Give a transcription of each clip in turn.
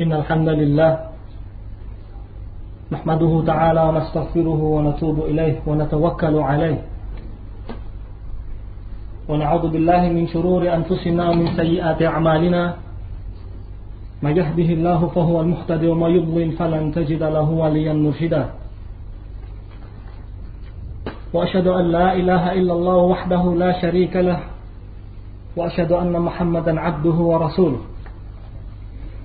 إن الحمد لله نحمده تعالى ونستغفره ونتوب إليه ونتوكل عليه. ونعوذ بالله من شرور أنفسنا ومن سيئات أعمالنا. ما يهده الله فهو المهتدي وما يضلل فلن تجد له وليا مرشدا. وأشهد أن لا إله إلا الله وحده لا شريك له. وأشهد أن محمدا عبده ورسوله.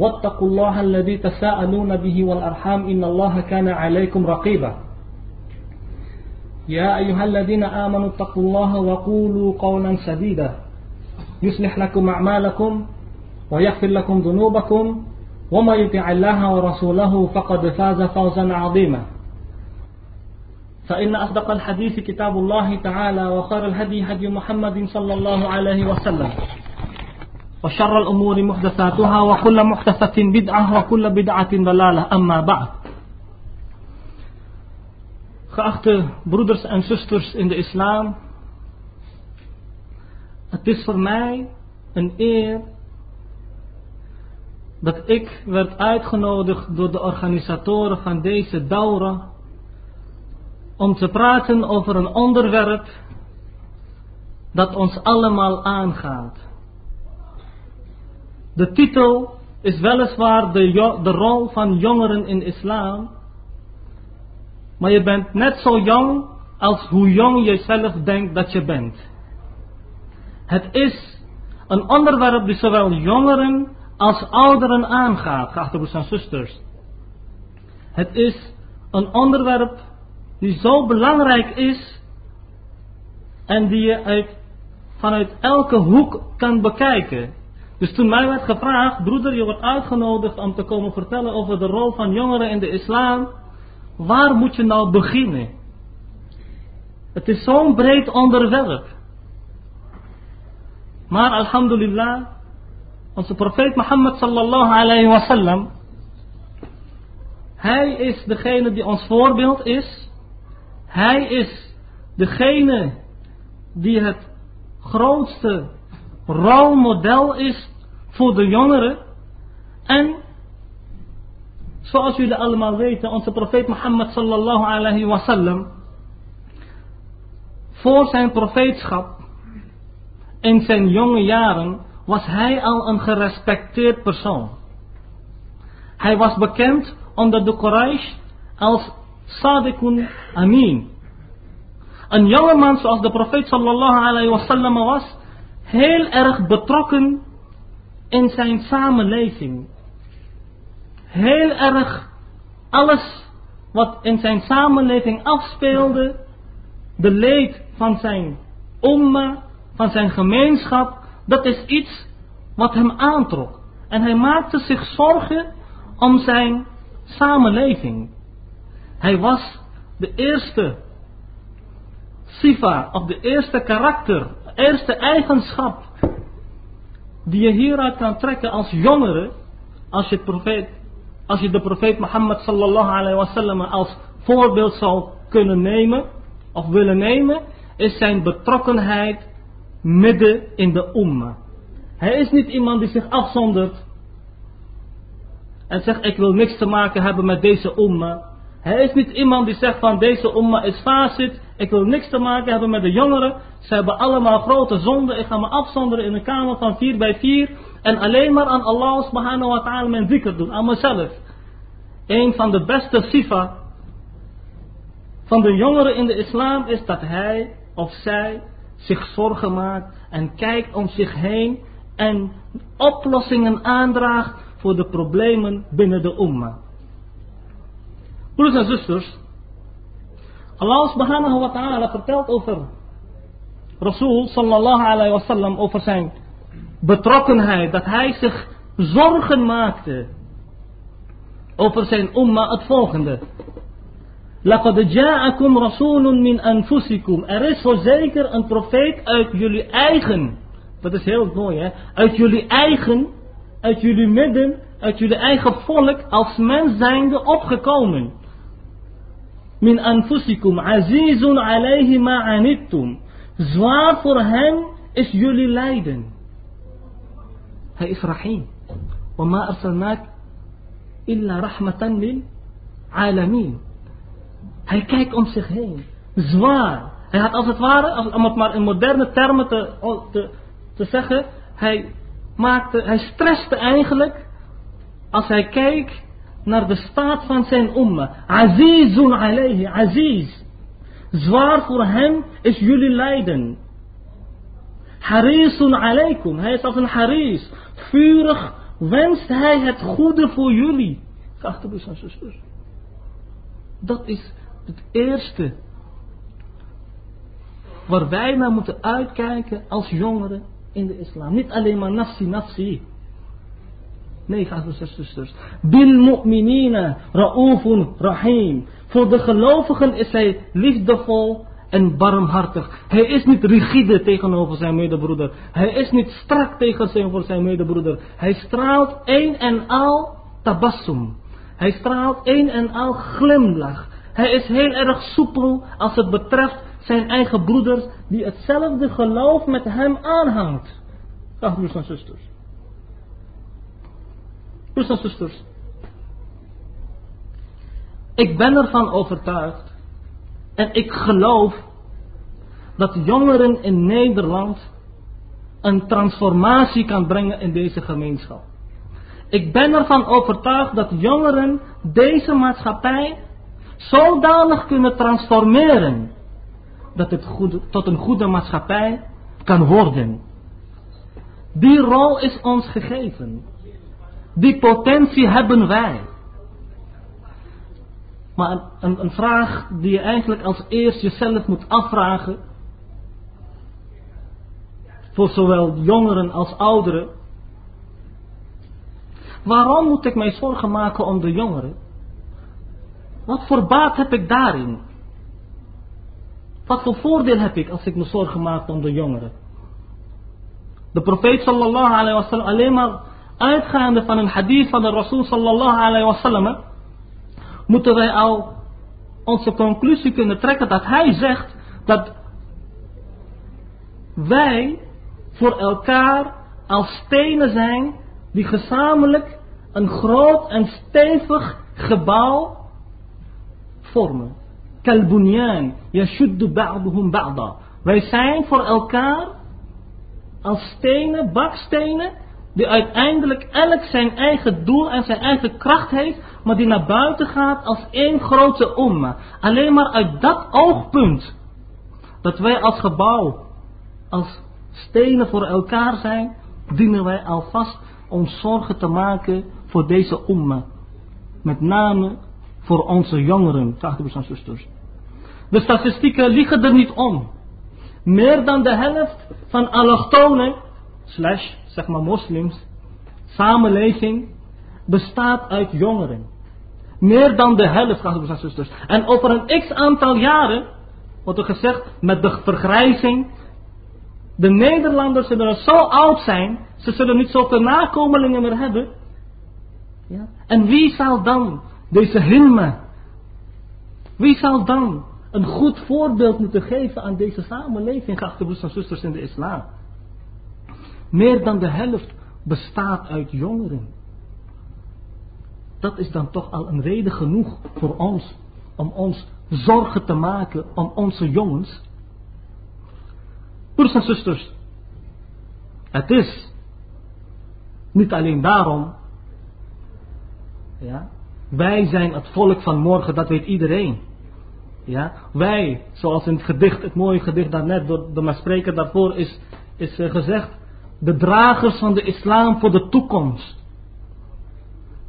واتقوا الله الذي تساءلون به والأرحام إن الله كان عليكم رقيبا. يا أيها الذين آمنوا اتقوا الله وقولوا قولا سديدا. يصلح لكم أعمالكم ويغفر لكم ذنوبكم. وما يطع الله ورسوله فقد فاز فوزا عظيما. فإن أصدق الحديث كتاب الله تعالى وخير الهدي هدي محمد صلى الله عليه وسلم. وشر الأمور محدثاتها وكل محدثة بدعة وكل بدعة ضلالة أما بعد Geachte broeders en zusters in de islam, het is voor mij een eer dat ik werd uitgenodigd door de organisatoren van deze daura om te praten over een onderwerp dat ons allemaal aangaat. De titel is weliswaar de, de rol van jongeren in islam, maar je bent net zo jong als hoe jong je zelf denkt dat je bent. Het is een onderwerp die zowel jongeren als ouderen aangaat, geachte broers en zusters. Het is een onderwerp die zo belangrijk is en die je uit, vanuit elke hoek kan bekijken. Dus toen mij werd gevraagd, broeder, je wordt uitgenodigd om te komen vertellen over de rol van jongeren in de islam, waar moet je nou beginnen? Het is zo'n breed onderwerp. Maar alhamdulillah, onze profeet Mohammed sallallahu alayhi wa sallam, hij is degene die ons voorbeeld is. Hij is degene die het grootste rolmodel is voor de jongeren. En zoals jullie allemaal weten, onze profeet Mohammed sallallahu alayhi wa sallam, voor zijn profeetschap in zijn jonge jaren was hij al een gerespecteerd persoon. Hij was bekend onder de Quraysh als Sadiqun Amin. Een jongeman zoals de profeet sallallahu alayhi wa sallam was, heel erg betrokken in zijn samenleving. Heel erg alles wat in zijn samenleving afspeelde, de leed van zijn umma, van zijn gemeenschap, dat is iets wat hem aantrok. En hij maakte zich zorgen om zijn samenleving. Hij was de eerste sifa, of de eerste karakter, de eerste eigenschap die je hieruit kan trekken als jongere, als je, profeet, als je de profeet Mohammed sallallahu alayhi wa sallam als voorbeeld zou kunnen nemen, of willen nemen, is zijn betrokkenheid midden in de umma. Hij is niet iemand die zich afzondert en zegt ik wil niks te maken hebben met deze umma. Hij is niet iemand die zegt van deze umma is facit, ik wil niks te maken hebben met de jongeren. Ze hebben allemaal grote zonden, ik ga me afzonderen in een kamer van 4 bij 4 en alleen maar aan Allah subhanahu wa ta'ala mijn dhikr doen, aan mezelf. Een van de beste sifa van de jongeren in de islam is dat hij of zij zich zorgen maakt en kijkt om zich heen en oplossingen aandraagt voor de problemen binnen de umma. Broeders en zusters, Allah subhanahu wa ta'ala vertelt over Rasul sallallahu alayhi wa sallam over zijn betrokkenheid, dat hij zich zorgen maakte over zijn umma het volgende. لَقَدْ جَاءَكُمْ رَسُولٌ مِنْ أَنفُسِكُمْ Er is voorzeker een profeet uit jullie eigen. Dat is heel mooi hè. Uit jullie eigen, uit jullie midden, uit jullie eigen volk als mens zijnde opgekomen. min anfusikum azizun alayhi ma'anittum. Zwaar voor hem is jullie lijden. Hij is rahim. Wama arsalnak illa rahmatan lil alamin. Hij kijkt om zich heen. Zwaar. Hij had als het ware, om het maar in moderne termen te, te, te zeggen, hij, maakte, hij stresste eigenlijk als hij keek naar de staat van zijn umma. Azizun alayhi, aziz. Zwaar voor hem is jullie lijden. Harisun alaykum, hij is als een haris. Vurig wenst hij het goede voor jullie. Geachte en zusters. Dat is het eerste waar wij naar moeten uitkijken als jongeren in de islam. Niet alleen maar nafsi nafsi. Nee, geachte zusters. Bil mu'minina ra'ufun rahim. Voor de gelovigen is hij liefdevol en barmhartig. Hij is niet rigide tegenover zijn medebroeder. Hij is niet strak tegenover zijn medebroeder. Hij straalt een en al tabassum. Hij straalt een en al glimlach. Hij is heel erg soepel als het betreft zijn eigen broeders die hetzelfde geloof met hem aanhangt. Ach, broers en zusters. Broers en zusters. Ik ben ervan overtuigd en ik geloof dat jongeren in Nederland een transformatie kan brengen in deze gemeenschap. Ik ben ervan overtuigd dat jongeren deze maatschappij zodanig kunnen transformeren dat het tot een goede maatschappij kan worden. Die rol is ons gegeven. Die potentie hebben wij. Maar een, vraag die je eigenlijk als eerst jezelf moet afvragen. Voor zowel jongeren als ouderen. Waarom moet ik mij zorgen maken om de jongeren? Wat voor baat heb ik daarin? Wat voor voordeel heb ik als ik me zorgen maak om de jongeren? De profeet sallallahu alayhi wa sallam, alleen maar uitgaande van een hadith van de Rasul sallallahu alayhi moeten wij al onze conclusie kunnen trekken dat hij zegt dat wij voor elkaar als stenen zijn die gezamenlijk een groot en stevig gebouw vormen. Kalbunyan, yashuddu ba'duhum ba'da. Wij zijn voor elkaar als stenen, bakstenen, die uiteindelijk elk zijn eigen doel en zijn eigen kracht heeft, maar die naar buiten gaat als één grote umma. Alleen maar uit dat oogpunt, dat wij als gebouw, als stenen voor elkaar zijn, dienen wij alvast ons zorgen te maken voor deze umma. Met name voor onze jongeren, broers en zusters. De statistieken liegen er niet om. Meer dan de helft van allochtonen, slash zeg maar moslims, samenleving, bestaat uit jongeren. Meer dan de helft, broers en zusters. En over een x aantal jaren, wordt er gezegd, met de vergrijzing, de Nederlanders zullen zo oud zijn, ze zullen niet zoveel nakomelingen meer hebben. Ja? En wie zal dan deze himma. Wie zal dan een goed voorbeeld moeten geven aan deze samenleving, geachte broers en zusters in de islam? Meer dan de helft bestaat uit jongeren. Dat is dan toch al een reden genoeg voor ons om ons zorgen te maken om onze jongens. Broers en zusters, het is niet alleen daarom ja, wij zijn het volk van morgen, dat weet iedereen. Ja? Wij, zoals in het gedicht, het mooie gedicht daarnet door de spreker daarvoor is, is eh, gezegd, de dragers van de islam voor de toekomst.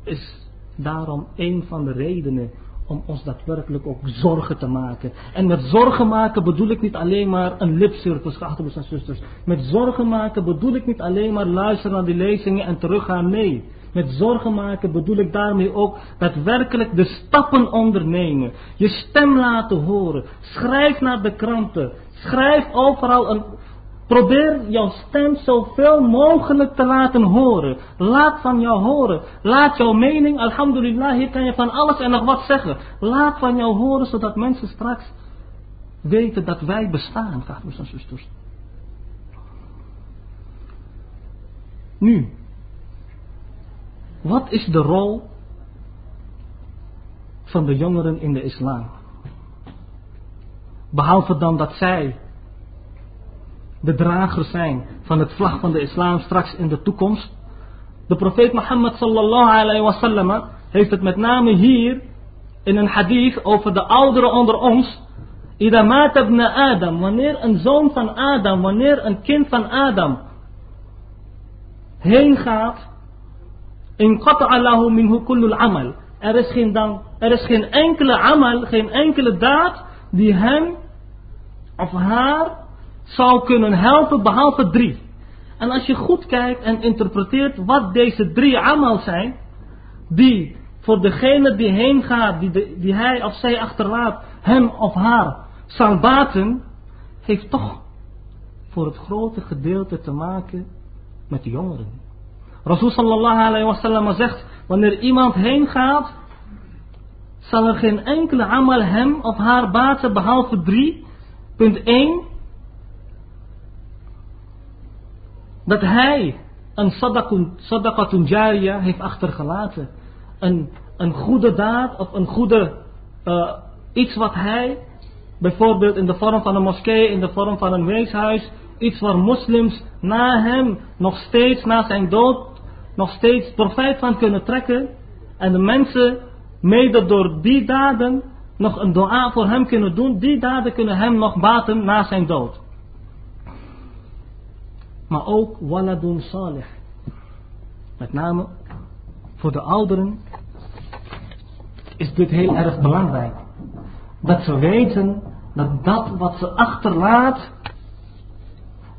Is daarom een van de redenen om ons daadwerkelijk ook zorgen te maken. En met zorgen maken bedoel ik niet alleen maar een lipcircus, geachte en zusters. Met zorgen maken bedoel ik niet alleen maar luisteren naar die lezingen en teruggaan. Nee, met zorgen maken bedoel ik daarmee ook daadwerkelijk de stappen ondernemen. Je stem laten horen. Schrijf naar de kranten. Schrijf overal een. Probeer jouw stem zoveel mogelijk te laten horen. Laat van jou horen. Laat jouw mening, alhamdulillah, hier kan je van alles en nog wat zeggen. Laat van jou horen, zodat mensen straks weten dat wij bestaan, broers en zusters. Nu, wat is de rol van de jongeren in de islam? Behalve dan dat zij de dragers zijn van het vlag van de islam straks in de toekomst. De profeet Mohammed sallallahu alayhi wa sallam heeft het met name hier in een hadith over de ouderen onder ons. Ida maat ibn Adam, wanneer een zoon van Adam, wanneer een kind van Adam heen gaat, in lahu minhu kullul amal. Er is, geen dan, er is geen enkele amal, geen enkele daad die hem of haar zou kunnen helpen behalve drie. En als je goed kijkt en interpreteert wat deze drie amal zijn, die voor degene die heen gaat, die, die hij of zij achterlaat, hem of haar zal baten, heeft toch voor het grote gedeelte te maken met de jongeren. Rasul sallallahu alayhi wa sallam zegt, wanneer iemand heen gaat, zal er geen enkele amal hem of haar baten behalve drie. Punt 1. Dat hij een sadaqatun jariyah heeft achtergelaten. Een, een goede daad of een goede uh, iets wat hij bijvoorbeeld in de vorm van een moskee, in de vorm van een weeshuis, iets waar moslims na hem nog steeds, na zijn dood, nog steeds profijt van kunnen trekken. En de mensen, mede door die daden, nog een dua voor hem kunnen doen. Die daden kunnen hem nog baten na zijn dood. Maar ook waladun salih. Met name voor de ouderen is dit heel erg belangrijk. Dat ze weten dat dat wat ze achterlaat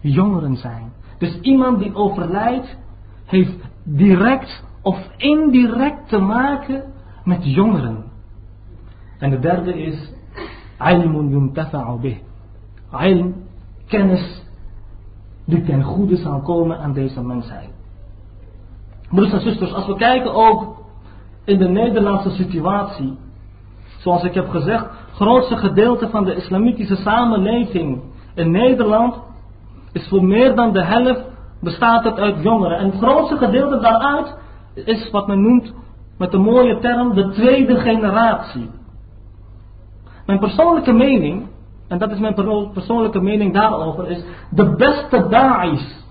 jongeren zijn. Dus iemand die overlijdt heeft direct of indirect te maken met jongeren. En de derde is ilmun yuntafa'u bih. Ilm, kennis die ten goede zal komen aan deze mensheid. Broers en zusters, als we kijken ook in de Nederlandse situatie, zoals ik heb gezegd, grootste gedeelte van de islamitische samenleving in Nederland is voor meer dan de helft bestaat het uit jongeren. En het grootste gedeelte daaruit is wat men noemt met de mooie term de tweede generatie. Mijn persoonlijke mening, en dat is mijn persoonlijke mening daarover, is de beste da'is,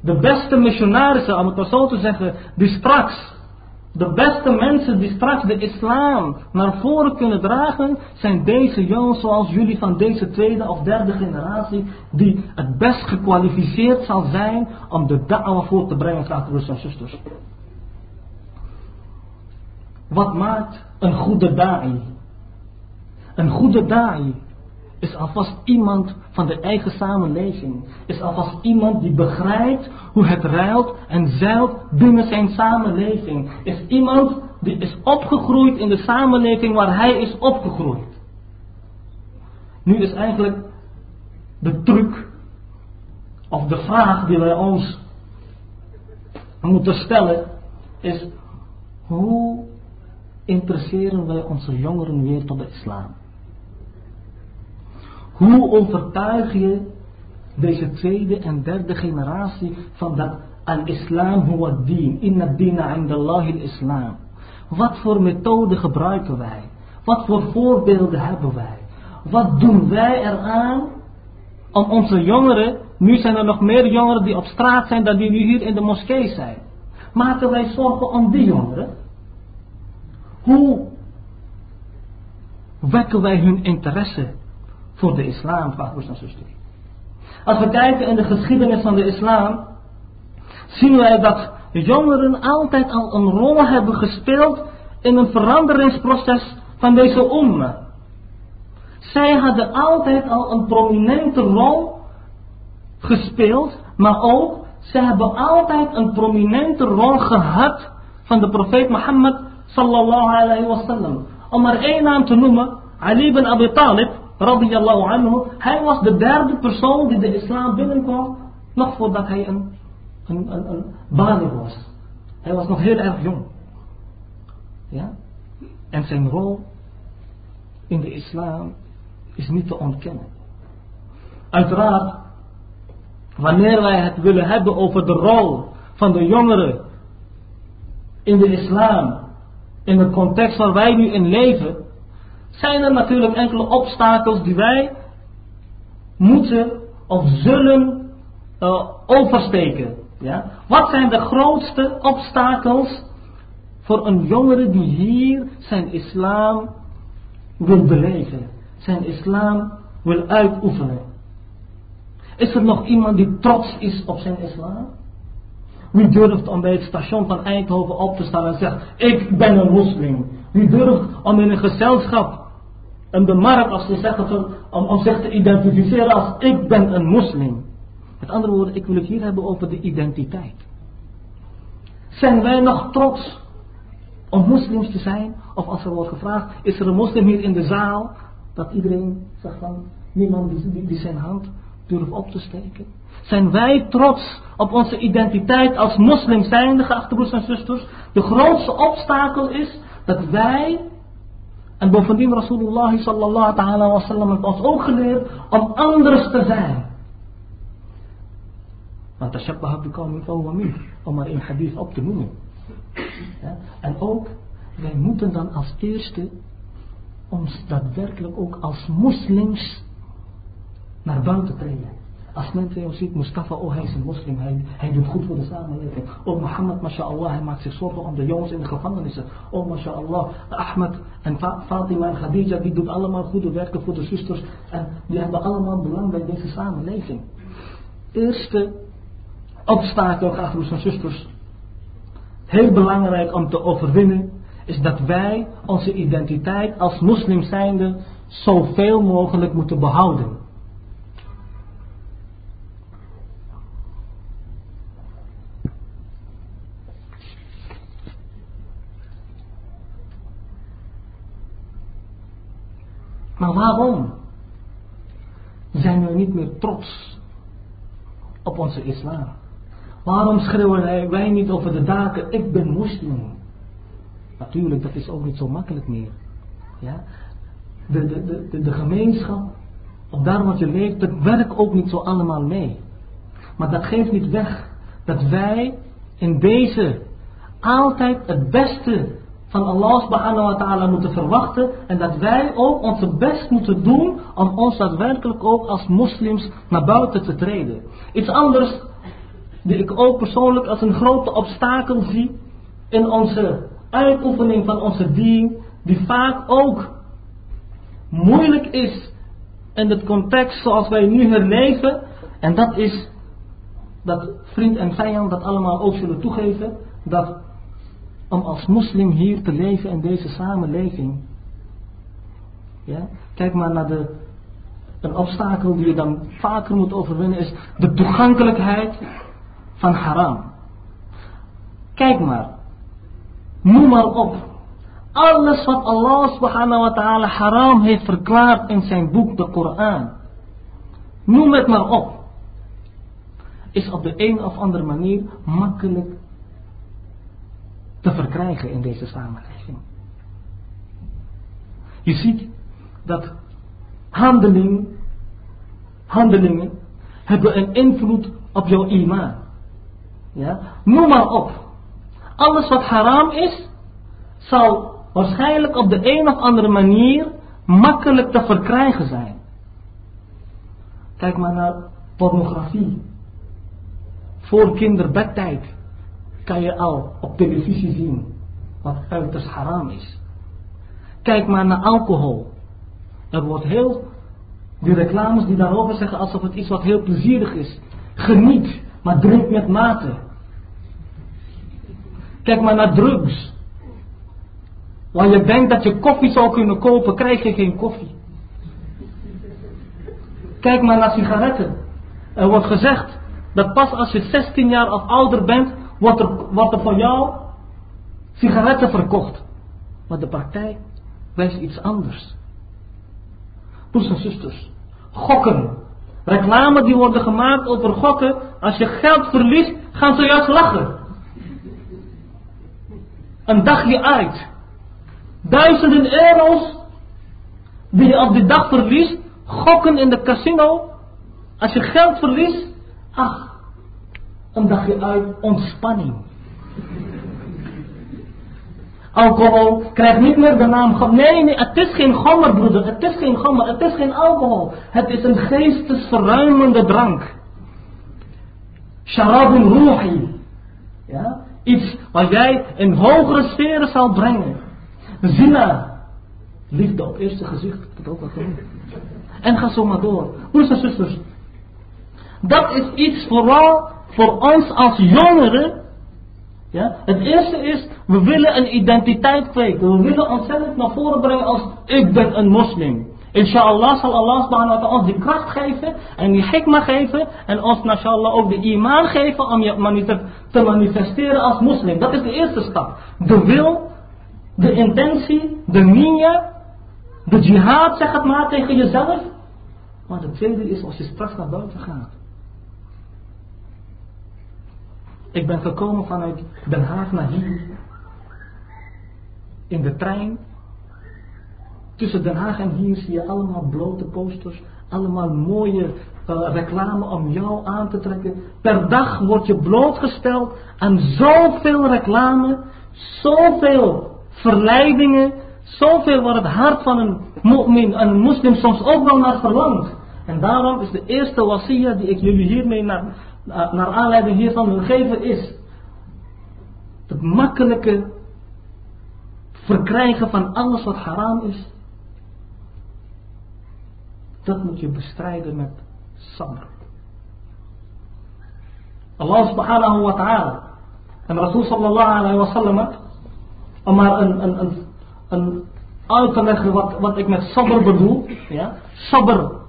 de beste missionarissen, om het maar zo te zeggen, die straks de beste mensen die straks de islam naar voren kunnen dragen, zijn deze jongens zoals jullie van deze tweede of derde generatie, die het best gekwalificeerd zal zijn om de da'wa voor te brengen, vraagt broers en zusters. Wat maakt een goede da'i? Een goede da'i is alvast iemand van de eigen samenleving. Is alvast iemand die begrijpt hoe het ruilt en zeilt binnen zijn samenleving. Is iemand die is opgegroeid in de samenleving waar hij is opgegroeid. Nu is eigenlijk de truc of de vraag die wij ons moeten stellen is hoe interesseren wij onze jongeren weer tot de islam? Hoe overtuig je deze tweede en derde generatie van dat al-islam huwa dien, inna dina indallahi al-islam. Wat voor methode gebruiken wij? Wat voor voorbeelden hebben wij? Wat doen wij eraan om onze jongeren, nu zijn er nog meer jongeren die op straat zijn dan die nu hier in de moskee zijn. Maken wij zorgen om die jongeren? Hoe wekken wij hun interesse voor de islam, broers en zusters. Als we kijken in de geschiedenis van de islam, zien wij dat jongeren altijd al een rol hebben gespeeld in een veranderingsproces van deze umma. Zij hadden altijd al een prominente rol gespeeld, maar ook Ze hebben altijd een prominente rol gehad van de profeet Mohammed sallallahu alayhi wa sallam. Om maar één naam te noemen, Ali ibn Abi Talib, radiyallahu anhu. Hij was de derde persoon die de islam binnenkwam, nog voordat hij een, een, een, was. Hij was nog heel erg jong. Ja? En zijn rol in de islam is niet te ontkennen. Uiteraard, wanneer wij het willen hebben over de rol van de jongeren in de islam, in de context waar wij nu in leven, zijn er natuurlijk enkele obstakels die wij moeten of zullen uh, oversteken. Ja? Wat zijn de grootste obstakels voor een jongere die hier zijn islam wil beleven, zijn islam wil uitoefenen? Is er nog iemand die trots is op zijn islam? Wie durft om bij het station van Eindhoven op te staan en zegt, ik ben een moslim. Wie durft om in een gezelschap, in de als ze zeggen, om, om zich te identificeren als ik ben een moslim. Met andere woorden, ik wil het hier hebben over de identiteit. Zijn wij nog trots om moslims te zijn? Of als er wordt gevraagd, is er een moslim hier in de zaal? Dat iedereen zegt van, niemand die, die zijn hand durft op te steken. Zijn wij trots op onze identiteit als moslim zijnde, geachte broers en zusters? De grootste obstakel is dat wij, en bovendien Rasulullah sallallahu ta'ala wa sallam heeft ons ook geleerd om anders te zijn. Want tashabbaha biqawmin fahuwa min, om maar in hadith op te noemen. Ja? En ook, wij moeten dan als eerste ons daadwerkelijk ook als moslims naar buiten treden. Als men jou ziet, Mustafa, oh hij is een moslim, hij, hij doet goed voor de samenleving. Oh Mohammed, mashallah, hij maakt zich zorgen om de jongens in de gevangenissen. Oh mashallah, Ahmed en Fatima en Khadija, die doen allemaal goede werken voor de zusters. En die hebben allemaal belang bij deze samenleving. Eerste obstakel, graag broers en zusters, heel belangrijk om te overwinnen, is dat wij onze identiteit als moslim zijnde zoveel mogelijk moeten behouden. Maar waarom zijn we niet meer trots op onze islam? Waarom schreeuwen wij niet over de daken, ik ben moslim? Natuurlijk, dat is ook niet zo makkelijk meer. Ja? De, de, de, de, gemeenschap, of daar wat je leeft, dat werkt ook niet zo allemaal mee. Maar dat geeft niet weg dat wij in deze altijd het beste van Allah subhanahu wa ta'ala moeten verwachten en dat wij ook onze best moeten doen om ons daadwerkelijk ook als moslims naar buiten te treden. Iets anders die ik ook persoonlijk als een grote obstakel zie in onze uitoefening van onze dien, die vaak ook moeilijk is in het context zoals wij nu herleven, en dat is dat vriend en vijand dat allemaal ook zullen toegeven, dat om als moslim hier te leven in deze samenleving. Ja? Kijk maar naar de, een obstakel die je dan vaker moet overwinnen is de toegankelijkheid van haram. Kijk maar, noem maar op. Alles wat Allah subhanahu wa ta'ala haram heeft verklaard in zijn boek, de Koran. Noem het maar op. Is op de een of andere manier makkelijk te verkrijgen in deze samenleving. Je ziet dat handeling, handelingen hebben een invloed op jouw iman. Ja? Noem maar op. Alles wat haram is, zal waarschijnlijk op de een of andere manier makkelijk te verkrijgen zijn. Kijk maar naar pornografie. Voor kinderbedtijd kan je al op televisie zien wat uiterst haram is. Kijk maar naar alcohol. Er wordt heel, die reclames die daarover zeggen alsof het iets wat heel plezierig is. Geniet, maar drink met mate. Kijk maar naar drugs. Waar je denkt dat je koffie zou kunnen kopen, krijg je geen koffie. Kijk maar naar sigaretten. Er wordt gezegd dat pas als je 16 jaar of ouder bent, wordt er, er voor jou sigaretten verkocht. Maar de praktijk wijst iets anders. Broers en zusters, gokken. Reclame die worden gemaakt over gokken. Als je geld verliest, gaan ze juist lachen. Een dagje uit. Duizenden euro's die je op die dag verliest. Gokken in de casino. Als je geld verliest. Ach, een dagje uit ontspanning. Alcohol krijgt niet meer de naam Nee, nee, het is geen gommer, broeder. Het is geen gommer. Het is geen alcohol. Het is een geestesverruimende drank. Sharabun ruhi. Ja? Iets wat jij in hogere sferen zal brengen. Zina. Liefde op eerste gezicht. Dat ook wel. En ga zo maar door. Broers en zusters. Dat is iets vooral voor ons als jongeren. Ja? Het eerste is, we willen een identiteit kweken. We willen onszelf naar voren brengen als ik ben een moslim. Inshallah zal Allah subhanahu wa ta'ala ons die kracht geven en die hikma geven en ons inshallah ook de iman geven om je te manifesteren als moslim. Dat is de eerste stap. De wil, de intentie, de niya, de jihad zeg het maar tegen jezelf. Maar de tweede is als je straks naar buiten gaat. Ik ben gekomen vanuit Den Haag naar hier. In de trein. Tussen Den Haag en hier zie je allemaal blote posters. Allemaal mooie uh, reclame om jou aan te trekken. Per dag word je blootgesteld aan zoveel reclame. Zoveel verleidingen. Zoveel waar het hart van een een moslim soms ook wel naar verlangt. En daarom is de eerste wassia die ik jullie hiermee naar, naar aanleiding hiervan wil geven is het makkelijke verkrijgen van alles wat haram is. Dat moet je bestrijden met sabr. Allah subhanahu wa ta'ala en Rasul sallallahu alayhi wa sallam om maar een, een, een, een uit te leggen wat, wat ik met sabr bedoel. Ja? Sabr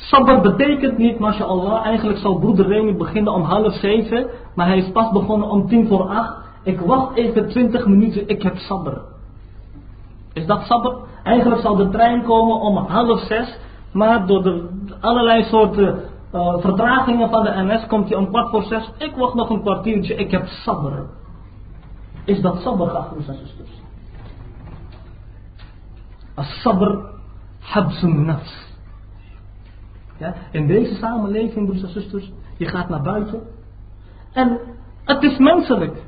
Sabbat betekent niet, mashallah, eigenlijk zou broeder Remy beginnen om half zeven, maar hij is pas begonnen om tien voor acht. Ik wacht even twintig minuten, ik heb sabr. Is dat sabr? Eigenlijk zou de trein komen om half zes, maar door de allerlei soorten uh, vertragingen van de NS komt hij om kwart voor zes. Ik wacht nog een kwartiertje, ik heb sabr. Is dat sabr, broers en zusters? As sabr habsun nafs. Ja? In deze samenleving, broers en zusters, je gaat naar buiten. En het is menselijk.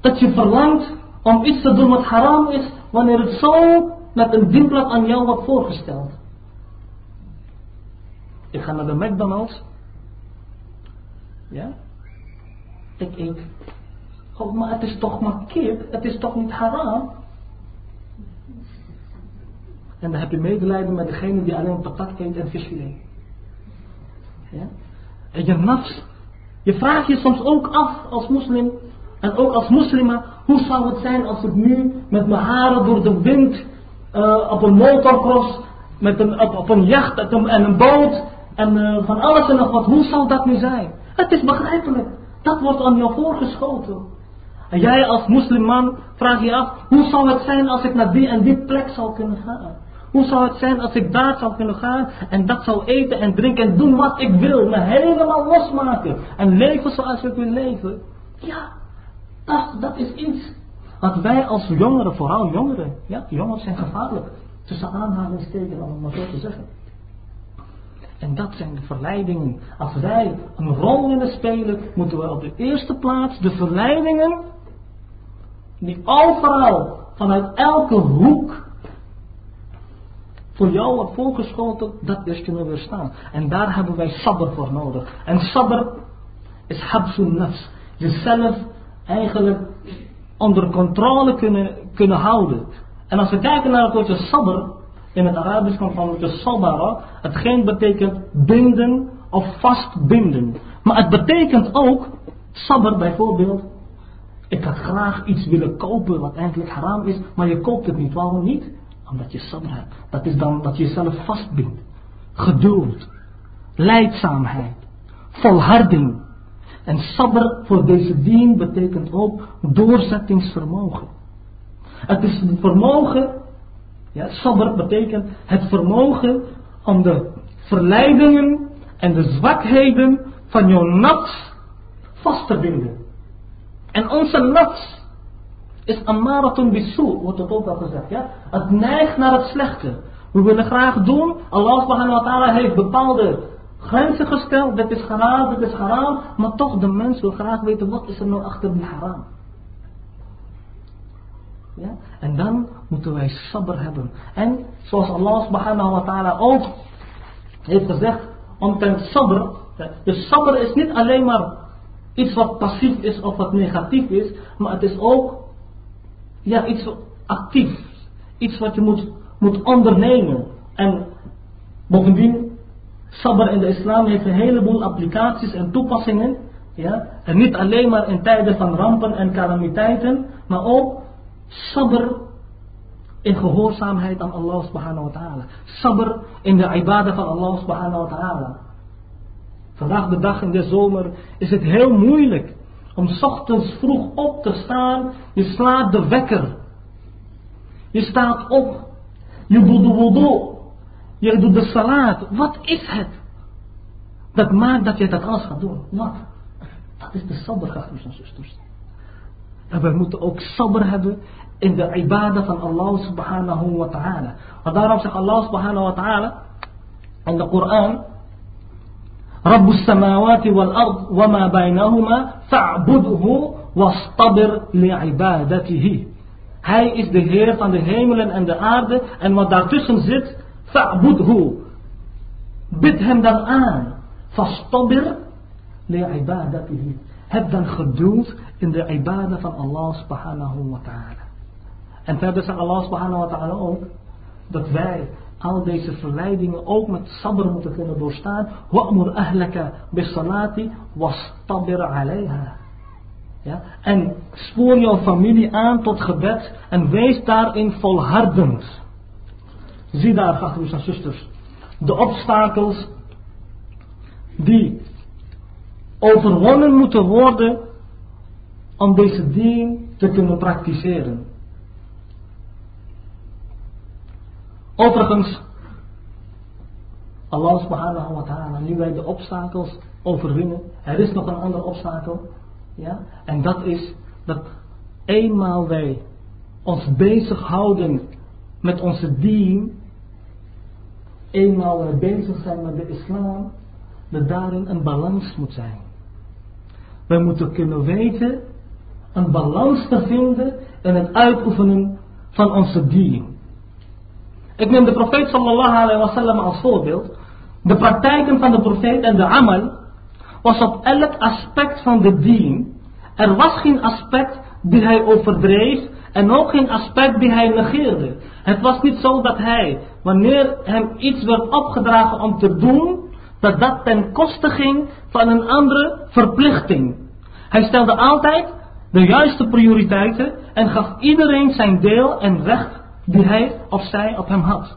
Dat je verlangt om iets te doen wat haram is, wanneer het zo met een dienblad aan jou wordt voorgesteld. Ik ga naar de McDonald's. Ja? Ik eet. Oh, maar het is toch maar kip, het is toch niet haram? En dan heb je medelijden met degene die alleen patat eet en visfilet. Ja? En je nafs. Je vraagt je soms ook af als moslim. En ook als moslima. Hoe zou het zijn als ik nu met mijn haren door de wind. Uh, op een motorcross. Met een, op, een jacht en een boot. En uh, van alles en nog wat. Hoe zou dat nu zijn? Het is begrijpelijk. Dat wordt aan jou voorgeschoten. En jij als moslimman vraag je af. Hoe zou het zijn als ik naar die en die plek zou kunnen gaan? Hoe zou het zijn als ik daar zou kunnen gaan en dat zou eten en drinken en doen wat ik wil. Me helemaal losmaken. En leven zoals ik wil leven. Ja, dat, dat is iets. Wat wij als jongeren, vooral jongeren, ja, jongeren zijn gevaarlijk. Tussen aanhalingstekens, om het maar zo te zeggen. En dat zijn de verleidingen. Als wij een rol willen spelen, moeten we op de eerste plaats de verleidingen, die overal, vanuit elke hoek voor jou wordt voorgeschoten, dat dus kunnen weerstaan. En daar hebben wij sabber voor nodig. En sabber is habsun nafs. Jezelf eigenlijk onder controle kunnen, kunnen houden. En als we kijken naar het woordje sabber, in het Arabisch komt van het woordje sabara, hetgeen betekent binden of vastbinden. Maar het betekent ook, sabber bijvoorbeeld, ik had graag iets willen kopen wat eigenlijk haram is, maar je koopt het niet. Waarom niet? Omdat je sabr hebt. Dat is dan dat je jezelf vastbindt. Geduld. Leidzaamheid. volharding. En sabr voor deze dien betekent ook doorzettingsvermogen. Het is het vermogen, ja, sabr betekent het vermogen om de verleidingen en de zwakheden van jouw nafs vast te binden. En onze nafs is amaratun bisu, wordt het ook al gezegd. Ja? Het neigt naar het slechte. We willen graag doen. Allah subhanahu wa ta'ala heeft bepaalde grenzen gesteld. Dit is haram, dit is haram. Maar toch, de mens wil graag weten wat is er nou achter die haram. Ja? En dan moeten wij sabr hebben. En zoals Allah subhanahu wa ta'ala ook heeft gezegd, omtrent sabr. Dus sabr is niet alleen maar iets wat passief is of wat negatief is. Maar het is ook ja, iets actief. Iets wat je moet, moet ondernemen. En bovendien, sabr in de islam heeft een heleboel applicaties en toepassingen. Ja? En niet alleen maar in tijden van rampen en calamiteiten, maar ook sabr in gehoorzaamheid aan Allah subhanahu wa ta'ala. Sabr in de ibadah van Allah subhanahu wa ta'ala. Vandaag de dag in de zomer is het heel moeilijk om ochtends vroeg op te staan. Je slaat de wekker. Je staat op. Je doet de wudu. Je doet de salaat. Wat is het? Dat maakt dat je dat alles gaat doen. Wat? Dat is de sabr, broers en zusters. En wij moeten ook sabr hebben in de ibadah van Allah subhanahu wa ta'ala. Want daarom zegt Allah subhanahu wa ta'ala in de Koran. رب السماوات والأرض وما بينهما فاعبده واصطبر لعبادته Hij is de Heer van de hemelen en de aarde en wat daartussen zit, fa'budhu. Bid hem dan aan. Fastabir li'ibadatihi. Heb dan geduld in de ibadah van Allah subhanahu wa ta'ala. En verder zegt Allah subhanahu wa ta'ala ook dat wij al deze verleidingen ook met sabr moeten kunnen doorstaan. Wa'mur ahlaka bisalati wastabir alayha. Ja? En spoor jouw familie aan tot gebed en wees daarin volhardend. Zie daar, geachte en zusters, de obstakels die overwonnen moeten worden om deze dien te kunnen praktiseren. Overigens, Allah subhanahu wa ta'ala, nu wij de obstakels overwinnen, er is nog een ander obstakel, ja, en dat is dat eenmaal wij ons bezighouden met onze dien, eenmaal wij bezig zijn met de islam, dat daarin een balans moet zijn. Wij moeten kunnen weten een balans te vinden in het uitoefenen van onze dien. Ik neem de profeet sallallahu alayhi wa sallam als voorbeeld. De praktijken van de profeet en de amal was op elk aspect van de dien. Er was geen aspect die hij overdreef en ook geen aspect die hij negeerde. Het was niet zo dat hij, wanneer hem iets werd opgedragen om te doen, dat dat ten koste ging van een andere verplichting. Hij stelde altijd de juiste prioriteiten en gaf iedereen zijn deel en recht die hij of zij op hem had.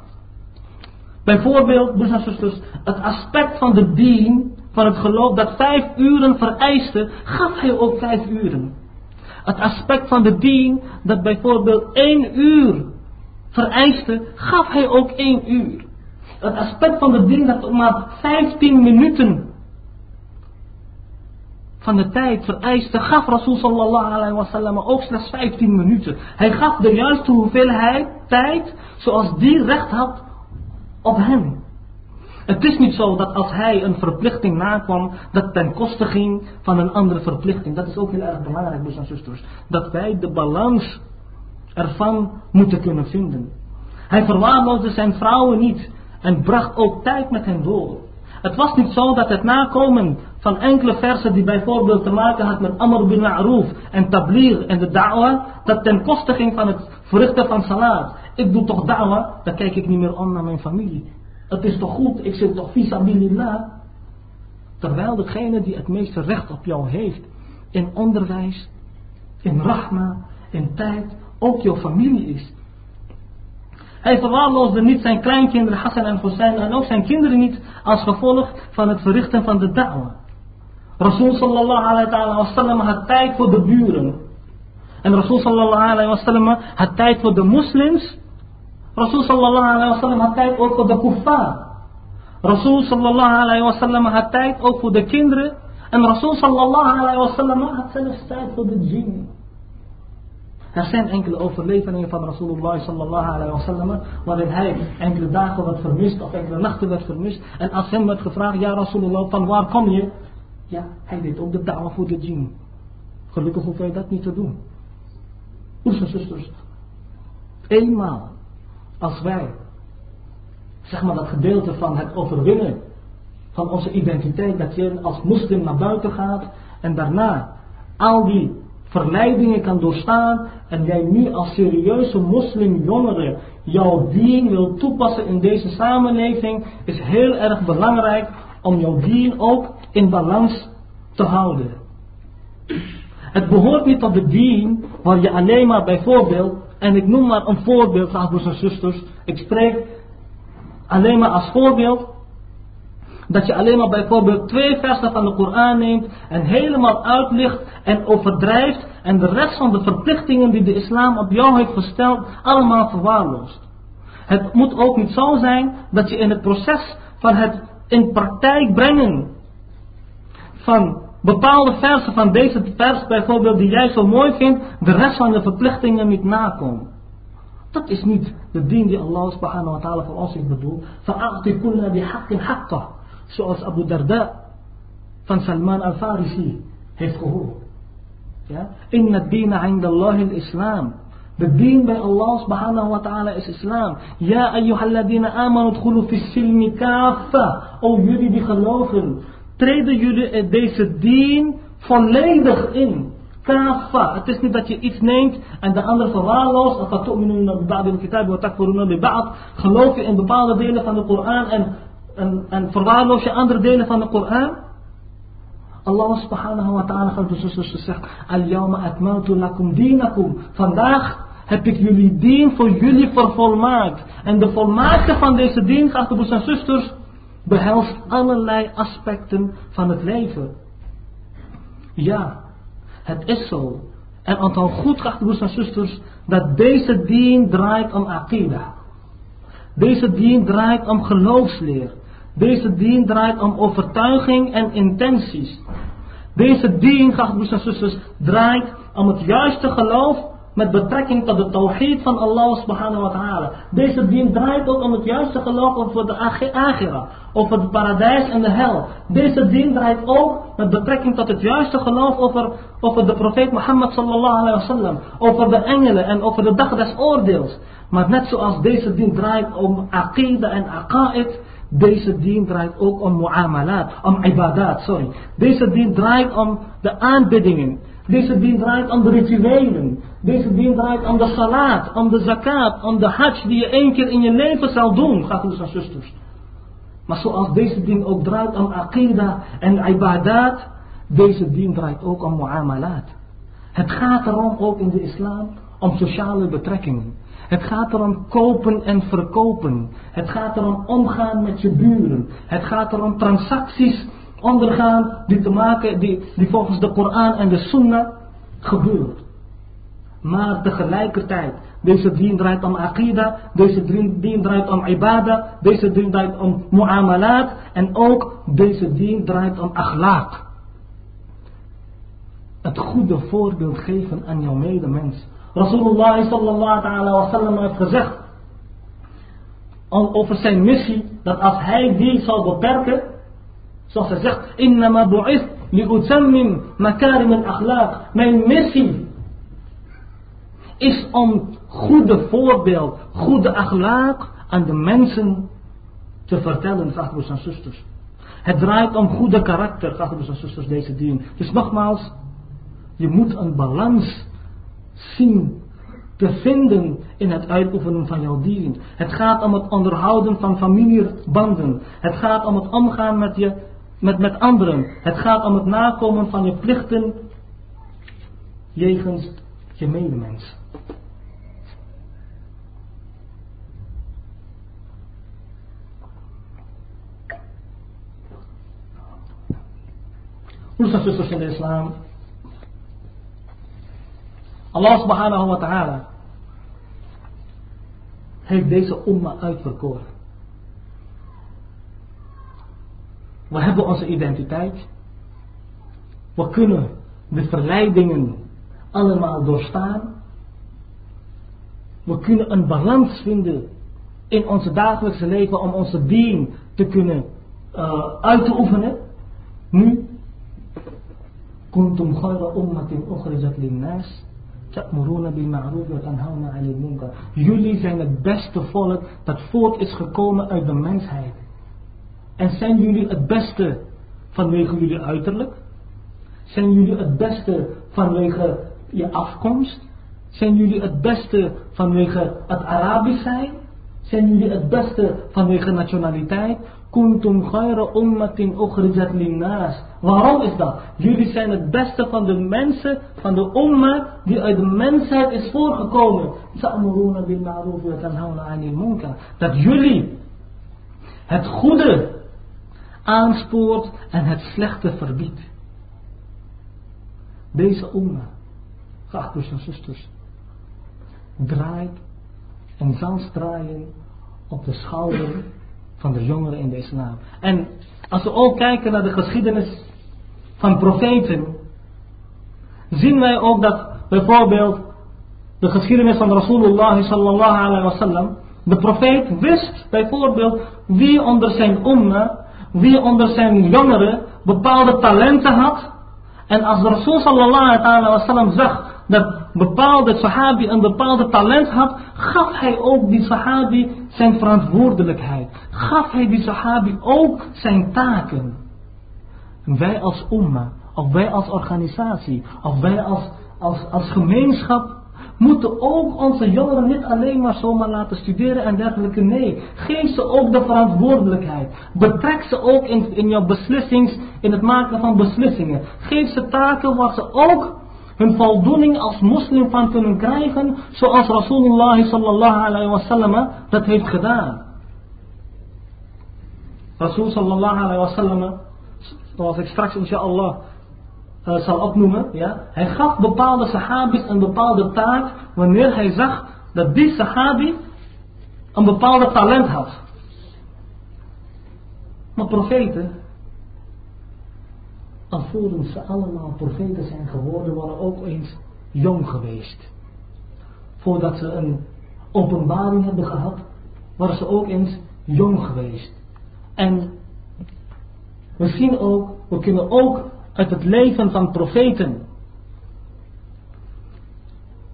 Bijvoorbeeld, broers en zusters, het aspect van de dien, van het geloof dat vijf uren vereiste, gaf hij ook vijf uren. Het aspect van de dien, dat bijvoorbeeld één uur vereiste, gaf hij ook één uur. Het aspect van de dien dat maar vijftien minuten van de tijd vereiste, gaf Rasul sallallahu alayhi wa sallam ook slechts 15 minuten. Hij gaf de juiste hoeveelheid tijd zoals die recht had op hem. Het is niet zo dat als hij een verplichting nakwam, dat ten koste ging van een andere verplichting. Dat is ook heel erg belangrijk, broers en zusters. Dat wij de balans ervan moeten kunnen vinden. Hij verwaarloosde zijn vrouwen niet en bracht ook tijd met hen door. Het was niet zo dat het nakomen van enkele versen die bijvoorbeeld te maken had met Amr bin Ma'ruf en Tablir en de da'wa, dat ten koste ging van het verrichten van salat. Ik doe toch da'wa, dan kijk ik niet meer om naar mijn familie. Het is toch goed, ik zit toch visabilillah. Terwijl degene die het meeste recht op jou heeft, in onderwijs, in rahma, in tijd, ook jouw familie is. Hij verwaarloosde niet zijn kleinkinderen Hassan en Hussein en ook zijn kinderen niet als gevolg van het verrichten van de da'wa. Rasul sallallahu wa sallam had tijd voor de buren. En Rasul sallallahu wa sallam had tijd voor de moslims. Rasul sallallahu wa sallam had tijd ook voor de kuffar. Rasul sallallahu alayhi wa sallam had tijd ook voor de kinderen. En Rasul sallallahu wa sallam had zelfs tijd voor de jinn. Er zijn enkele overleveringen van Rasulullah sallallahu alayhi wa sallam, waarin hij enkele dagen werd vermist of enkele nachten werd vermist. En als hem werd gevraagd, ja Rasulullah, van waar kom je? Ja, hij deed ook de da'wah voor de jinn. Gelukkig hoef hij dat niet te doen. Broers en zusters, eenmaal als wij, zeg maar dat gedeelte van het overwinnen van onze identiteit, dat je als moslim naar buiten gaat en daarna al die verleidingen kan doorstaan en jij nu als serieuze moslimjongere jouw dien wil toepassen in deze samenleving, is heel erg belangrijk om jouw dien ook in balans te houden. Het behoort niet tot de dien waar je alleen maar bijvoorbeeld, en ik noem maar een voorbeeld, broers en zusters, ik spreek alleen maar als voorbeeld, dat je alleen maar bijvoorbeeld twee versen van de Koran neemt en helemaal uitlicht en overdrijft en de rest van de verplichtingen die de islam op jou heeft gesteld allemaal verwaarloost. Het moet ook niet zo zijn dat je in het proces van het in praktijk brengen van bepaalde versen van deze vers bijvoorbeeld die jij zo mooi vindt, de rest van de verplichtingen niet nakomt. Dat is niet de dien die Allah subhanahu wa ta'ala voor ons heeft bedoeld. Fa'ati kulla bihaqqin haqqa. Zoals Abu Darda van Salman al-Farisi heeft gehoord. Ja? Inna dina inda Allah islam De dien bij Allah subhanahu wa ta'ala is islam. Ja ayyuhalladina amanu dkhulu fi silmi kafa. O jullie die geloven treden jullie deze dien volledig in. Kafa. Het is niet dat je iets neemt en de ander verwaarloost. Of Geloof je in bepaalde delen van de Koran en, en, en verwaarloos je andere delen van de Koran. Allah subhanahu wa ta'ala gaat dus zegt. Al-yawma atmautu lakum dinakum. Vandaag heb ik jullie dien voor jullie vervolmaakt. En de volmaakte van deze dien, de broers en zusters, behelst allerlei aspecten van het leven. Ja, het is zo. En aantal goed, geachte broers en zusters, dat deze dien draait om aqidah. Deze dien draait om geloofsleer. Deze dien draait om overtuiging en intenties. Deze dien, geachte broers en zusters, draait om het juiste geloof met betrekking tot de tawhid van Allah subhanahu wa ta'ala. Deze dien draait ook om het juiste geloof over de agira, over het paradijs en de hel. Deze dien draait ook met betrekking tot het juiste geloof over, over de profeet Mohammed sallallahu alayhi wa sallam, over de engelen en over de dag des oordeels. Maar net zoals deze dien draait om aqida en aqaid, deze dien draait ook om mu'amalat, om ibadat, sorry. Deze dien draait om de aanbiddingen. Deze dien draait om de rituelen. Deze dien draait om de salat, om de zakat, om de hajj die je één keer in je leven zal doen, gaat en zusters. Maar zoals deze dien ook draait om aqida en ibadat, deze dien draait ook om mu'amalat. Het gaat erom ook in de islam om sociale betrekkingen. Het gaat erom kopen en verkopen. Het gaat erom omgaan met je buren. Het gaat erom transacties ondergaan die te maken, die, die volgens de Koran en de Sunnah gebeurt. Maar tegelijkertijd, deze dien draait om aqida, deze dien draait om ibadah, deze dien draait om mu'amalat en ook deze dien draait om akhlaq. Het goede voorbeeld geven aan jouw medemens. Rasulullah sallallahu heeft gezegd over zijn missie dat als hij die zal beperken, zoals hij zegt, innama bu'ith li'utammim makarim al-akhlaq. Mijn missie is om goede voorbeeld, goede akhlaq aan de mensen te vertellen, broers en zusters. Het draait om goede karakter, broers en zusters, deze dien. Dus nogmaals, je moet een balans zien te vinden in het uitoefenen van jouw dien. Het gaat om het onderhouden van familiebanden. Het gaat om het omgaan met, je, met, met anderen. Het gaat om het nakomen van je plichten jegens je medemens. Broers en zusters in de islam. Allah subhanahu wa ta'ala heeft deze umma uitverkoren. We hebben onze identiteit. We kunnen de verleidingen allemaal doorstaan. We kunnen een balans vinden in ons dagelijkse leven om onze dien te kunnen uh, uit te oefenen. Nu, kuntum khayra ummatin ukhrijat linnas Jullie zijn het beste volk dat voort is gekomen uit de mensheid. En zijn jullie het beste vanwege jullie uiterlijk? Zijn jullie het beste vanwege je afkomst? Zijn jullie het beste vanwege het Arabisch zijn? Zijn jullie het beste vanwege nationaliteit? Kuntum khayra ummatin ukhrijat linnas. Waarom is dat? Jullie zijn het beste van de mensen, van de umma die uit de mensheid is voorgekomen. Bil ma'ruf wa 'anil munkar. Dat jullie het goede aanspoort en het slechte verbiedt. Deze umma, broers en zusters, draait en zal op de schouder van de jongeren in de islam. En als we ook kijken naar de geschiedenis van profeten, zien wij ook dat bijvoorbeeld de geschiedenis van Rasulullah sallallahu alaihi wasallam, de profeet wist bijvoorbeeld wie onder zijn umma, wie onder zijn jongeren bepaalde talenten had. En als de Rasul sallallahu alaihi wasallam zag dat bepaalde sahabi een bepaalde talent had, gaf hij ook die sahabi zijn verantwoordelijkheid. Gaf hij die sahabi ook zijn taken. En wij als umma, of wij als organisatie, of wij als, als, als gemeenschap, moeten ook onze jongeren niet alleen maar zomaar laten studeren en dergelijke. Nee, geef ze ook de verantwoordelijkheid. Betrek ze ook in, in jouw beslissings, in het maken van beslissingen. Geef ze taken waar ze ook hun voldoening als moslim van kunnen krijgen, zoals Rasulullah sallallahu alayhi wa sallam dat heeft gedaan. Rasul sallallahu alayhi wa sallam, zoals ik straks inshallah uh, zal opnoemen, ja, hij gaf bepaalde sahabis een bepaalde taak wanneer hij zag dat die sahabi een bepaalde talent had. Maar profeten, alvorens ze allemaal profeten zijn geworden, waren ook eens jong geweest. Voordat ze een openbaring hebben gehad, waren ze ook eens jong geweest. En we zien ook, we kunnen ook uit het leven van profeten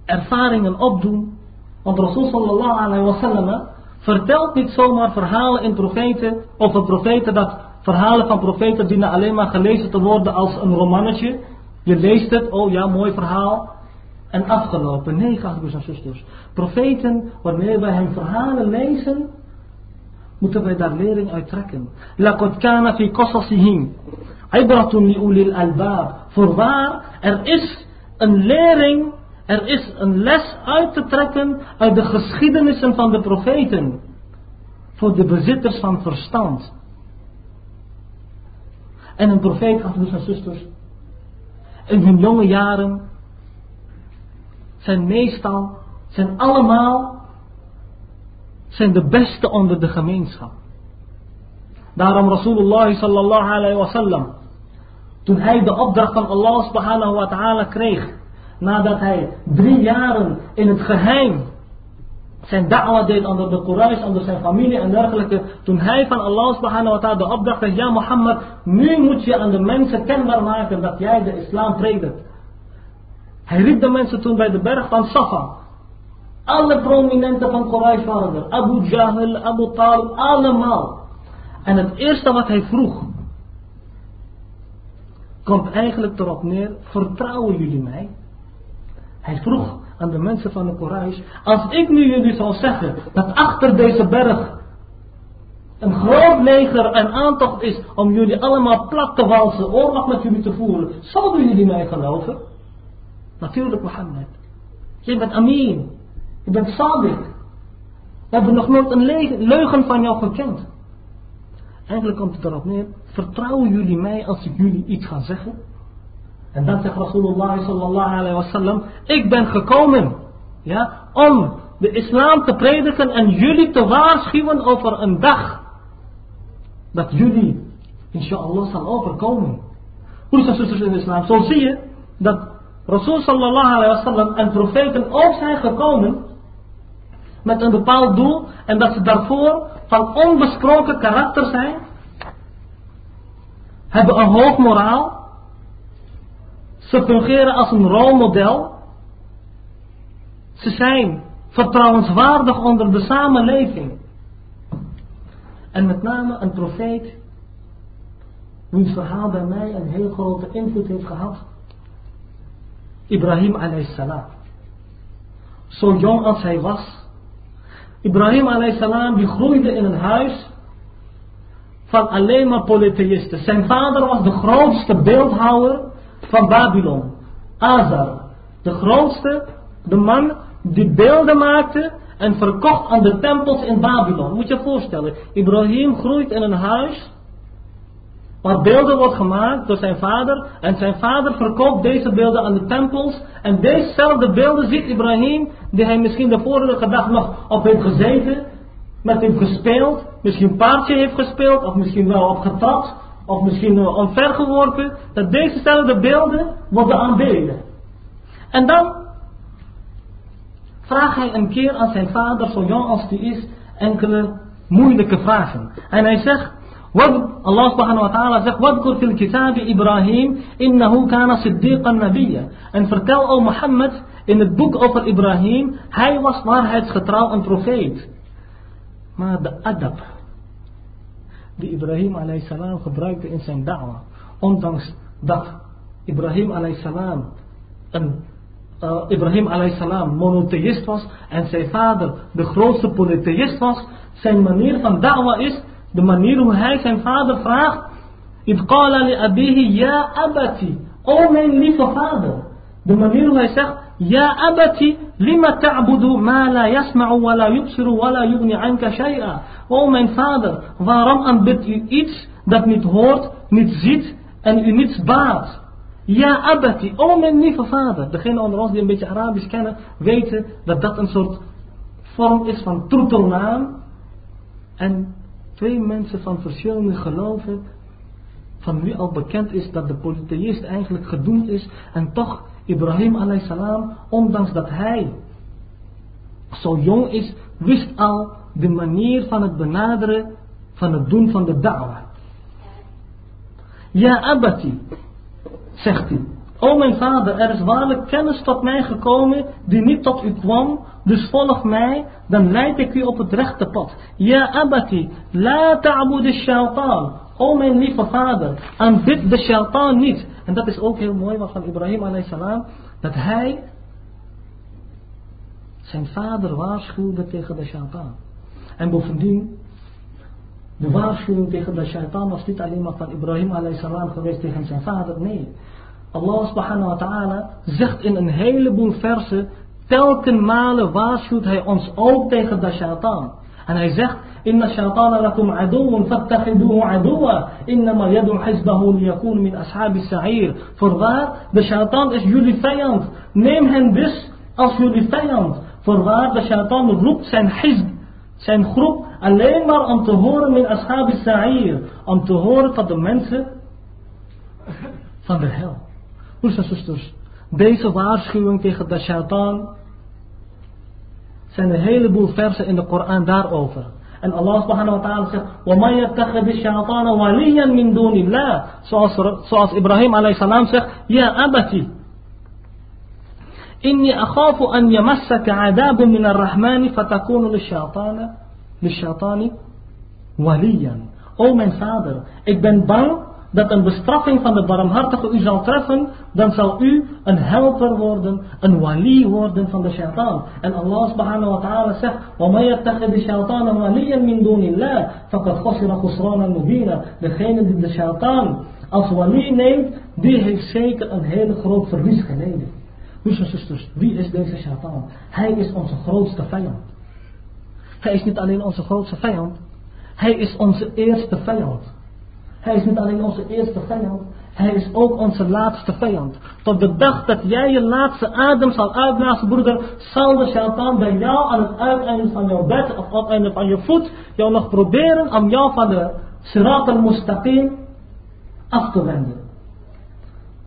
ervaringen opdoen. Want Rasul sallallahu alaihi wasallam vertelt niet zomaar verhalen in profeten, of een profeten dat verhalen van profeten dienen alleen maar gelezen te worden als een romannetje. Je leest het, oh ja, mooi verhaal. En afgelopen. Nee, broers en zusters. Profeten, wanneer wij hun verhalen lezen, moeten wij daar lering uit trekken. Laqad kana fi qasasihim ibratun li ulil albab. Voorwaar, er is een lering, er is een les uit te trekken uit de geschiedenissen van de profeten. Voor de bezitters van verstand. En een profeet, broers en zusters, in hun jonge jaren zijn meestal, zijn allemaal, zijn de beste onder de gemeenschap. Daarom Rasulullah sallallahu alayhi wa sallam, toen hij de opdracht van Allah subhanahu wa ta'ala kreeg, nadat hij drie jaren in het geheim zijn da'wa deed onder de Quraysh, onder zijn familie en dergelijke. Toen hij van Allah subhanahu wa ta'ala de opdracht kreeg, ja Mohammed, nu moet je aan de mensen kenbaar maken dat jij de islam predikt. Hij riep de mensen toen bij de berg van Safa. Alle prominenten van Quraysh waren. Abu Jahl, Abu Talib, allemaal. En het eerste wat hij vroeg, komt eigenlijk erop neer, vertrouwen jullie mij? Hij vroeg aan de mensen van de Quraysh, als ik nu jullie zou zeggen dat achter deze berg een groot leger en aantocht is om jullie allemaal plat te walsen, oorlog met jullie te voeren, zouden jullie mij geloven? Natuurlijk Mohammed. Je bent Amin. Je bent Sadiq. We hebben nog nooit een leugen van jou gekend. Eigenlijk komt het erop neer, vertrouwen jullie mij als ik jullie iets ga zeggen? En dan zegt Rasulullah sallallahu alayhi wa sallam, ik ben gekomen ja, om de islam te prediken en jullie te waarschuwen over een dag dat jullie inshallah zal overkomen. Broers en zusters in de islam, zo zie je dat Rasul sallallahu alayhi wa sallam en profeten ook zijn gekomen met een bepaald doel en dat ze daarvoor van onbesproken karakter zijn, hebben een hoog moraal, ze fungeren als een rolmodel, ze zijn vertrouwenswaardig onder de samenleving. En met name een profeet, wiens verhaal bij mij een heel grote invloed heeft gehad. Ibrahim a.s. Zo jong als hij was, Ibrahim a.s. die groeide in een huis van alleen maar polytheïsten. Zijn vader was de grootste beeldhouwer van Babylon. Azar. De grootste, de man die beelden maakte en verkocht aan de tempels in Babylon. Moet je je voorstellen. Ibrahim groeit in een huis waar beelden wordt gemaakt door zijn vader. En zijn vader verkoopt deze beelden aan de tempels. En dezezelfde beelden ziet Ibrahim, die hij misschien de vorige dag nog op heeft gezeten. Met hem gespeeld. Misschien paardje heeft gespeeld. Of misschien wel op getrapt. Of misschien omvergeworpen. Dat dezezelfde beelden worden aanbeden. En dan vraagt hij een keer aan zijn vader, zo jong als hij is, enkele moeilijke vragen. En hij zegt, Allah subhanahu wa ta'ala zegt, Wadkur fil kitabi Ibrahim, innahu kana siddiqan nabiyya. En vertel, o Mohammed, in het boek over Ibrahim, hij was waarheidsgetrouw een profeet. Maar de adab, die Ibrahim a.s. gebruikte in zijn da'wah, ondanks dat Ibrahim a.s. een uh, Ibrahim monotheïst was en zijn vader de grootste polytheïst was, zijn manier van da'wah is de manier hoe hij zijn vader vraagt. Id qala li abihi ya abati. O mijn lieve vader. De manier hoe hij zegt. Abati lima ta'budu ma la yasma'u wa la yubsiru wa la yugni anka shay'a. O mijn vader. Waarom aanbidt u iets dat niet hoort, niet ziet en u niets baat? Ja abati. O mijn lieve vader. Degene onder ons die een beetje Arabisch kennen weten dat dat een soort vorm is van troetelnaam. En twee mensen van verschillende geloven, van wie al bekend is dat de polytheïst eigenlijk gedoemd is, en toch Ibrahim a.s., ondanks dat hij zo jong is, wist al de manier van het benaderen van het doen van de da'wah. Ja abati, zegt hij. O mijn vader, er is waarlijk kennis tot mij gekomen die niet tot u kwam, dus volg mij, dan leid ik u op het rechte pad. Ja abati, la ta'bud shaitan. O mijn lieve vader, aanbid de shaitan niet. En dat is ook heel mooi van Ibrahim a.s. Dat hij zijn vader waarschuwde tegen de shaitan. En bovendien, de waarschuwing tegen de shaitan was niet alleen maar van Ibrahim a.s. geweest tegen zijn vader. Nee, Allah subhanahu wa ta'ala zegt in een heleboel versen, telken malen waarschuwt hij ons ook tegen de shaitaan. En hij zegt, Inna shaitana lakum aduun, fattakhiduhu aduwa. Innama yadu hizbahu liyakun min ashabi sa'ir. Voorwaar, de shaitaan is jullie vijand. Neem hen dus als jullie vijand. Voorwaar, de shaitaan roept zijn hizb, zijn groep, alleen maar om te horen min ashabi sa'ir. Om te horen van de mensen van de hel. Zusters, deze waarschuwing tegen de shaitaan zijn een heleboel versen in de Koran daarover. أن الله سبحانه وتعالى وما يتخذ الشيطان وليا من دون الله سؤال إبراهيم عليه السلام سيخ يا أبتي إني أخاف أن يمسك عذاب من الرحمن فتكون للشيطان للشيطان وليا أو من صادر إذن بان dat een bestraffing van de barmhartige u zal treffen, dan zal u een helper worden, een wali worden van de shaitaan. En Allah subhanahu wa ta'ala zegt, وَمَا يَتَّخِذِ الشَّيْطَانَ وَلِيًّا مِنْ دُونِ اللَّهِ فَقَدْ خَسِرَ خُسْرَانًا مُبِينًا Degene die de shaitaan als wali neemt, die heeft zeker een hele groot verlies geleden. Broers en zusters, wie is deze shaitaan? Hij is onze grootste vijand. Hij is niet alleen onze grootste vijand, hij is onze eerste vijand. Hij is niet alleen onze eerste vijand, Hij is ook onze laatste vijand. Tot de dag dat jij je laatste adem zal uitblazen, broeder, zal de shaitaan bij jou aan het uiteinde van jouw bed of op het einde van je voet jou nog proberen om jou van de sirat al-mustaqim af te wenden.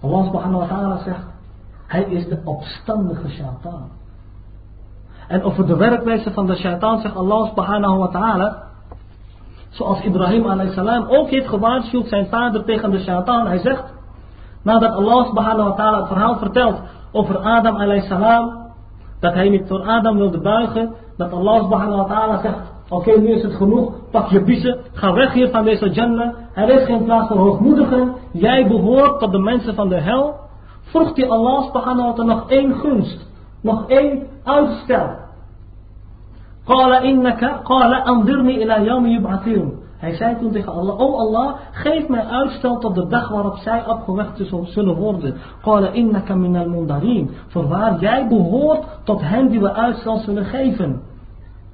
Allah subhanahu wa ta'ala zegt, hij is de opstandige shaitaan. En over de werkwijze van de shaitaan zegt Allah subhanahu wa ta'ala, zoals Ibrahim salam ook heeft gewaarschuwd zijn vader tegen de shaitaan. Hij zegt, nadat Allah subhanahu wa ta'ala het verhaal vertelt over Adam salam, dat hij niet voor Adam wilde buigen, dat Allah subhanahu wa ta'ala zegt, oké nu is het genoeg, pak je biezen, ga weg hier van deze jannah, er is geen plaats voor hoogmoedigen, jij behoort tot de mensen van de hel. Vroeg hij Allah subhanahu wa ta'ala nog één gunst, nog één uitstel. Innaka, qala andirni ila yub'athun. Hij zei toen tegen Allah, O Allah, geef mij uitstel tot de dag waarop zij opgewekt zullen worden. Qala innaka minal. Voorwaar, jij behoort tot hen die we uitstel zullen geven.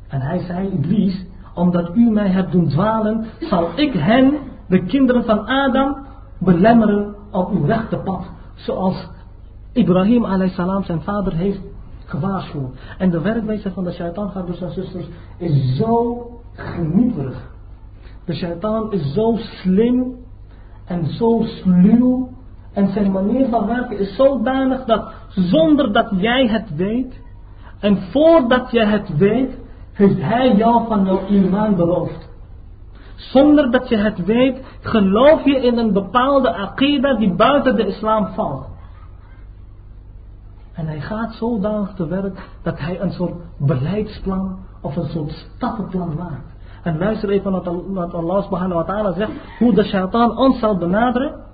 En hij zei, Iblis, omdat u mij hebt doen dwalen, zal ik hen, de kinderen van Adam, belemmeren op uw rechte pad. Zoals Ibrahim a.s. zijn vader heeft gewaarschuwd. En de werkwijze van de shaitaan, broers en zusters, is zo genieterig. De shaitaan is zo slim en zo sluw. En zijn manier van werken is zodanig dat zonder dat jij het weet, en voordat jij het weet, heeft hij jou van jouw iman beloofd. Zonder dat je het weet, geloof je in een bepaalde aqida die buiten de islam valt. En hij gaat zodanig te werk dat hij een soort beleidsplan of een soort stappenplan maakt. En luister even wat Allah subhanahu wa ta'ala zegt, hoe de shaitaan ons zal benaderen.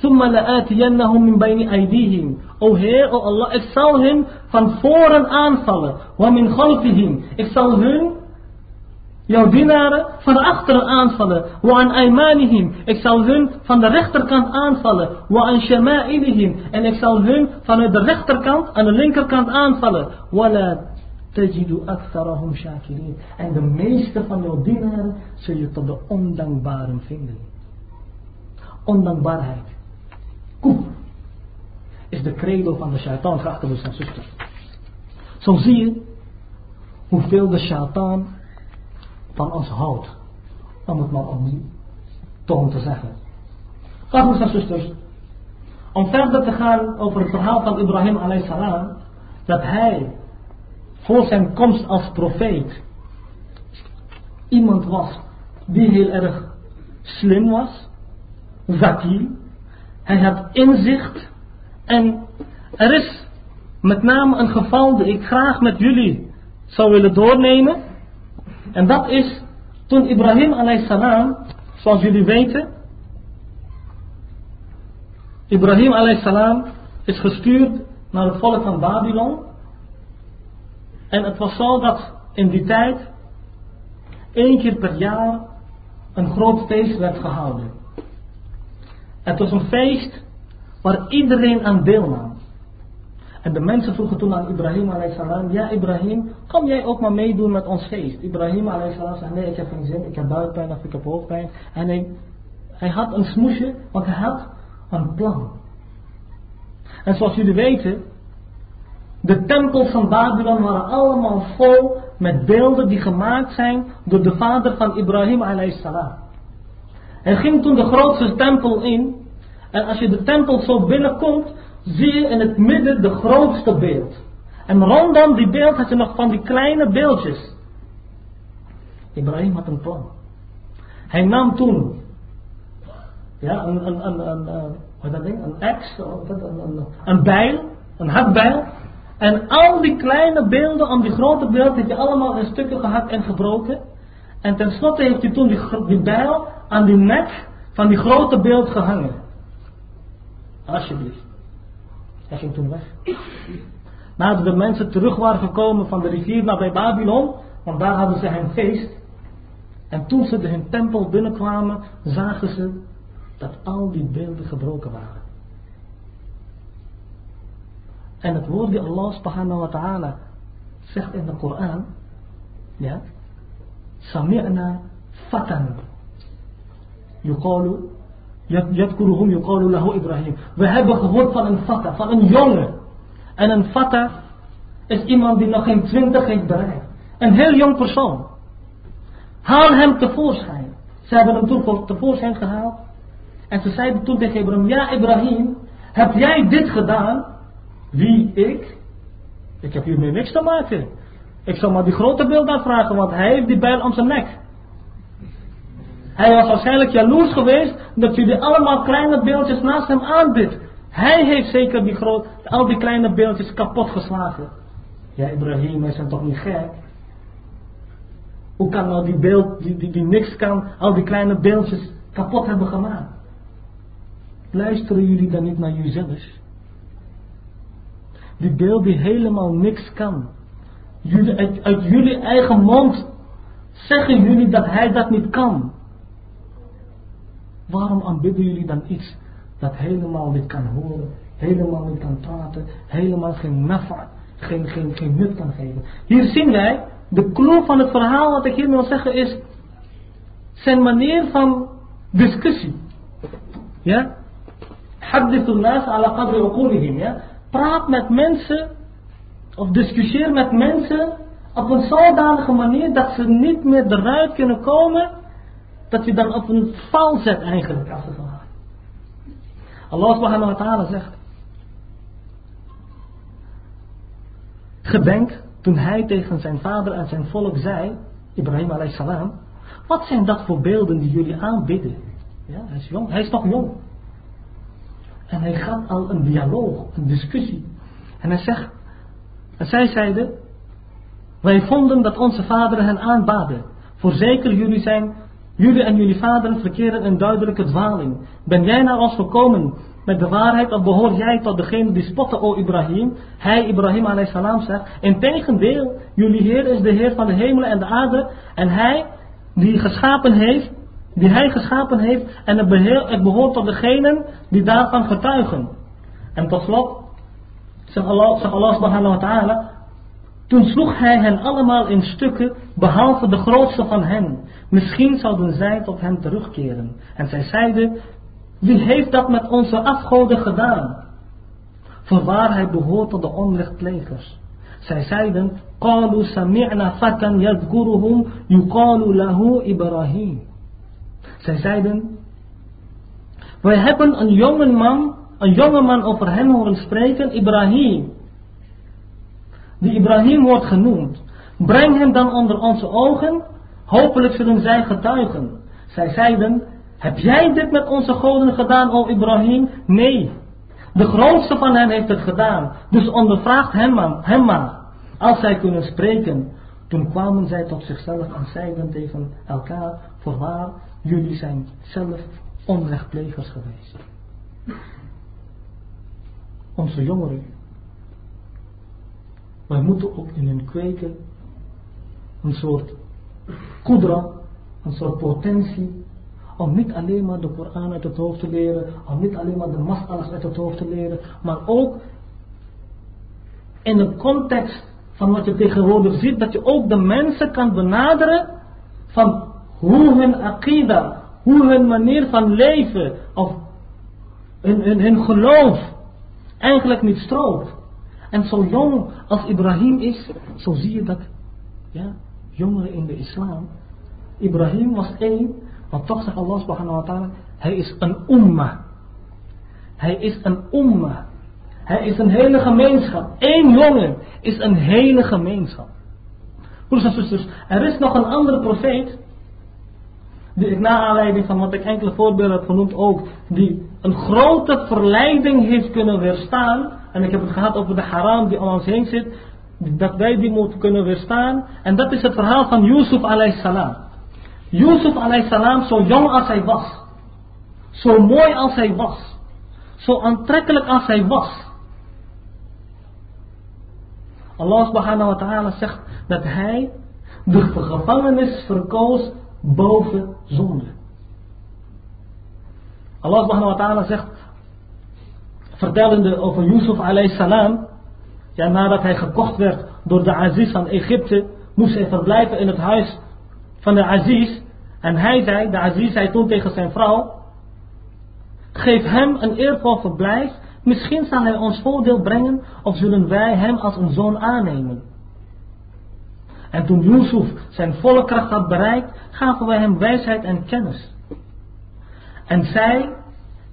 ثم لآتينهم من بين أيديهم O Heer, O Allah, ik zal hen van voren aanvallen. ومن خلفهم Ik zal hun jouw dienaren van achteren aanvallen. Wa an aymanihim. Ik zal hun van de rechterkant aanvallen. Wa an shama'ilihim. En ik zal hun vanuit de rechterkant aan de linkerkant aanvallen. Wala tajidu aktharahum shakirin. En de meeste van jouw dienaren zul je tot de ondankbaren vinden. Ondankbaarheid. Koep. Is de credo van de shaitaan, geachte broers en zusters. Zo zie je hoeveel de shaitaan van ons houdt. Om het maar op die toon te zeggen. Broers en zusters, om verder te gaan over het verhaal van Ibrahim a.s. dat hij voor zijn komst als profeet iemand was die heel erg slim was, zakiel, hij had inzicht en er is met name een geval die ik graag met jullie zou willen doornemen. En dat is toen Ibrahim salam, zoals jullie weten, Ibrahim salam is gestuurd naar het volk van Babylon. En het was zo dat in die tijd één keer per jaar een groot feest werd gehouden. Het was een feest waar iedereen aan deelnam. En de mensen vroegen toen aan Ibrahim salam, ja Ibrahim, kom jij ook maar meedoen met ons feest? Ibrahim salam zei, nee ik heb geen zin, ik heb buikpijn of ik heb hoofdpijn. En hij, hij had een smoesje, want hij had een plan. En zoals jullie weten, de tempels van Babylon waren allemaal vol met beelden die gemaakt zijn door de vader van Ibrahim salam. Hij ging toen de grootste tempel in. En als je de tempel zo binnenkomt, zie je in het midden de grootste beeld. En rondom die beeld had je nog van die kleine beeldjes. Ibrahim had een plan. Hij nam toen ja, een, een, een, een, dat ding? Een, een, een bijl, een hakbijl. En al die kleine beelden om die grote beeld heeft hij allemaal in stukken gehakt en gebroken. En tenslotte heeft hij toen die, die bijl aan die nek van die grote beeld gehangen. Alsjeblieft. Hij ging toen weg. Nadat de mensen terug waren gekomen van de rivier naar bij Babylon, want daar hadden ze hun feest. En toen ze hun tempel binnenkwamen, zagen ze dat al die beelden gebroken waren. En het woord die Allah subhanahu wa ta'ala zegt in de Koran, ja, Sami'na fatan, yuqalu Lahu Ibrahim. We hebben gehoord van een fata, van een jongen. En een fata is iemand die nog geen twintig heeft bereikt. Een heel jong persoon. Haal hem tevoorschijn. Ze hebben hem toen tevoorschijn gehaald. En ze zeiden toen tegen Ibrahim, ja Ibrahim, heb jij dit gedaan? Wie, ik? Ik heb hiermee niks te maken. Ik zal maar die grote beeld aanvragen, want hij heeft die bijl om zijn nek. Hij was waarschijnlijk jaloers geweest dat jullie allemaal kleine beeldjes naast hem aanbidt. Hij heeft zeker die groot, al die kleine beeldjes kapot geslagen. Ja, Ibrahim, wij zijn toch niet gek? Hoe kan nou die beeld, die, die, die niks kan, al die kleine beeldjes kapot hebben gemaakt? Luisteren jullie dan niet naar jezelf? Die beeld die helemaal niks kan. Jullie, uit, uit jullie eigen mond zeggen jullie dat hij dat niet kan. Waarom aanbidden jullie dan iets dat helemaal niet kan horen, helemaal niet kan praten, helemaal geen nafa, geen, geen, geen nut kan geven? Hier zien wij, de clue van het verhaal wat ik hier wil zeggen is, zijn manier van discussie. Ja? Ala ja? Praat met mensen, of discussieer met mensen op een zodanige manier dat ze niet meer eruit kunnen komen dat je dan op een val zet eigenlijk als het ware. Allah subhanahu wa ta'ala zegt. Gedenk toen hij tegen zijn vader en zijn volk zei, Ibrahim alayhi salam, wat zijn dat voor beelden die jullie aanbidden? Ja, hij is jong, hij is nog jong. En hij gaat al een dialoog, een discussie. En hij zegt, en zij zeiden, wij vonden dat onze vaderen hen aanbaden. Voorzeker jullie zijn Jullie en jullie vaderen verkeren een duidelijke dwaling. Ben jij naar ons gekomen met de waarheid of behoor jij tot degene die spotten, o Ibrahim? Hij, Ibrahim a.s. zegt, integendeel, jullie Heer is de Heer van de hemelen en de aarde en hij die geschapen heeft, die hij geschapen heeft en het, het behoort tot degenen die daarvan getuigen. En tot slot, zegt Allah, zegt Allah subhanahu wa ta'ala, toen sloeg hij hen allemaal in stukken, behalve de grootste van hen. Misschien zouden zij tot hem terugkeren. En zij zeiden, wie heeft dat met onze afgoden gedaan? Voorwaar hij behoort tot de onrechtplegers. Zij zeiden, قالوا سمعنا فتى يذكرهم يقال له Ibrahim. Zij zeiden, wij hebben een jonge man, een jonge man over hem horen spreken, Ibrahim. Die Ibrahim wordt genoemd. Breng hem dan onder onze ogen, Hopelijk zullen zij getuigen. Zij zeiden, heb jij dit met onze goden gedaan, o Ibrahim? Nee. De grootste van hen heeft het gedaan. Dus ondervraagt hem, hem maar. Als zij kunnen spreken. Toen kwamen zij tot zichzelf en zeiden tegen elkaar, voorwaar, jullie zijn zelf onrechtplegers geweest. Onze jongeren. Wij moeten ook in hun kweken een soort kudra, een soort potentie, om niet alleen maar de Koran uit het hoofd te leren, om niet alleen maar de mas'alas uit het hoofd te leren, maar ook in de context van wat je tegenwoordig ziet, dat je ook de mensen kan benaderen van hoe hun akida, hoe hun manier van leven, of hun, hun, hun geloof eigenlijk niet strookt. En zo jong als Ibrahim is, zo zie je dat ja, jongeren in de islam. Ibrahim was één, want toch zegt Allah subhanahu wa ta'ala, hij is een umma. Hij is een umma. Hij is een hele gemeenschap. Eén jongen is een hele gemeenschap. Broers en zusters, er is nog een andere profeet, die ik na aanleiding van wat ik enkele voorbeelden heb genoemd ook, die een grote verleiding heeft kunnen weerstaan. En ik heb het gehad over de haram die om ons heen zit dat wij die moeten kunnen weerstaan. En dat is het verhaal van Yusuf alayhi salam. Yusuf alayhi salam, zo jong als hij was. Zo mooi als hij was. Zo aantrekkelijk als hij was. Allah subhanahu wa ta'ala zegt dat hij de gevangenis verkoos boven zonde. Allah subhanahu wa ta'ala zegt, vertellende over Yusuf alayhi salam, ja, nadat hij gekocht werd door de Aziz van Egypte, moest hij verblijven in het huis van de Aziz. En hij zei, de Aziz zei toen tegen zijn vrouw, Geef hem een eervol verblijf. Misschien zal hij ons voordeel brengen of zullen wij hem als een zoon aannemen. En toen Yusuf zijn volle kracht had bereikt, gaven wij hem wijsheid en kennis. En zij,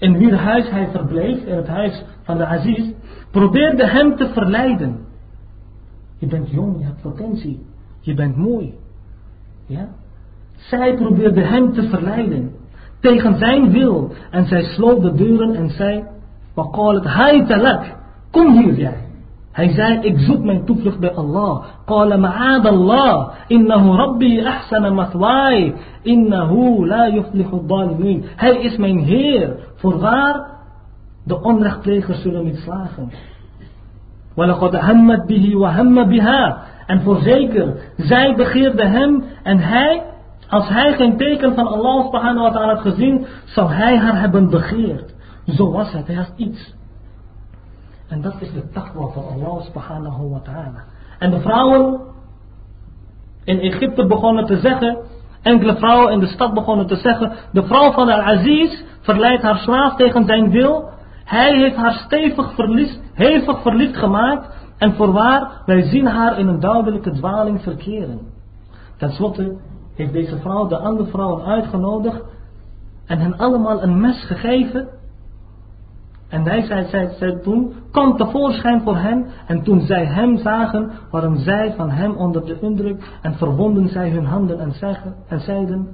in wier huis hij verbleef, in het huis van de Aziz, probeerden hem te verleiden. Je bent jong, je hebt potentie, je bent mooi. Ja? Zij probeerden hem te verleiden, tegen zijn wil. En zij sloot de deuren en zei, het hij talak, kom hier jij. Hij zei, ik zoek mijn toevlucht bij Allah. Qala ma'ad Allah, innahu rabbi ahsana mathwai, innahu la yuflihu dhalimin. Hij is mijn Heer, voorwaar de onrechtplegers zullen niet slagen. Walakad hammat bihi wa hamma biha. En voorzeker, zij begeerde hem en hij, als hij geen teken van Allah subhanahu wa ta'ala had gezien, zou hij haar hebben begeerd. Zo was het, hij had iets. En dat is de taqwa van Allah subhanahu wa ta'ala. En de vrouwen in Egypte begonnen te zeggen, enkele vrouwen in de stad begonnen te zeggen, de vrouw van Al-Aziz verleidt haar slaaf tegen zijn wil. Hij heeft haar stevig verliefd, hevig verliefd gemaakt. En voorwaar, wij zien haar in een duidelijke dwaling verkeren. Ten slotte heeft deze vrouw de andere vrouwen uitgenodigd en hen allemaal een mes gegeven en hij zei, toen, kom tevoorschijn voor hen. En toen zij hem zagen, waren zij van hem onder de indruk en verwonden zij hun handen en, zeggen, en zeiden,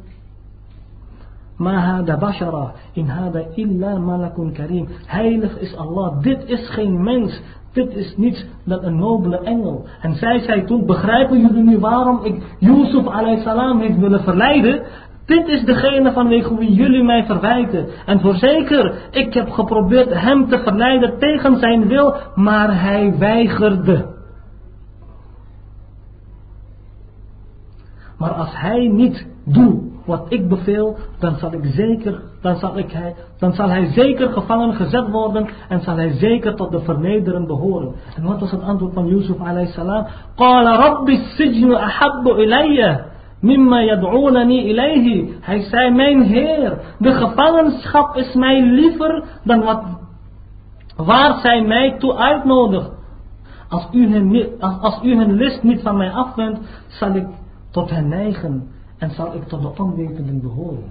Ma hada bashara, in hada illa malakun karim. Heilig is Allah, dit is geen mens, dit is niets dan een nobele engel. En zij zei toen, begrijpen jullie nu waarom ik Yusuf salam heeft willen verleiden? Dit is degene vanwege wie jullie mij verwijten. En voorzeker, ik heb geprobeerd hem te verleiden tegen zijn wil, maar hij weigerde. Maar als hij niet doet wat ik beveel, dan zal ik zeker, dan zal, ik hij, dan zal hij zeker gevangen gezet worden en zal hij zeker tot de vernederen behoren. En wat was het antwoord van Yusuf alayhi salam? Rabbi sijnu ahabbu ilayya mimma yad'unani ilayhi. Hij zei, mijn Heer, de gevangenschap is mij liever dan wat, waar zij mij toe uitnodigt. Als u, als, als u hun list niet van mij afwendt, zal ik tot hen neigen en zal ik tot de onwetenden behoren.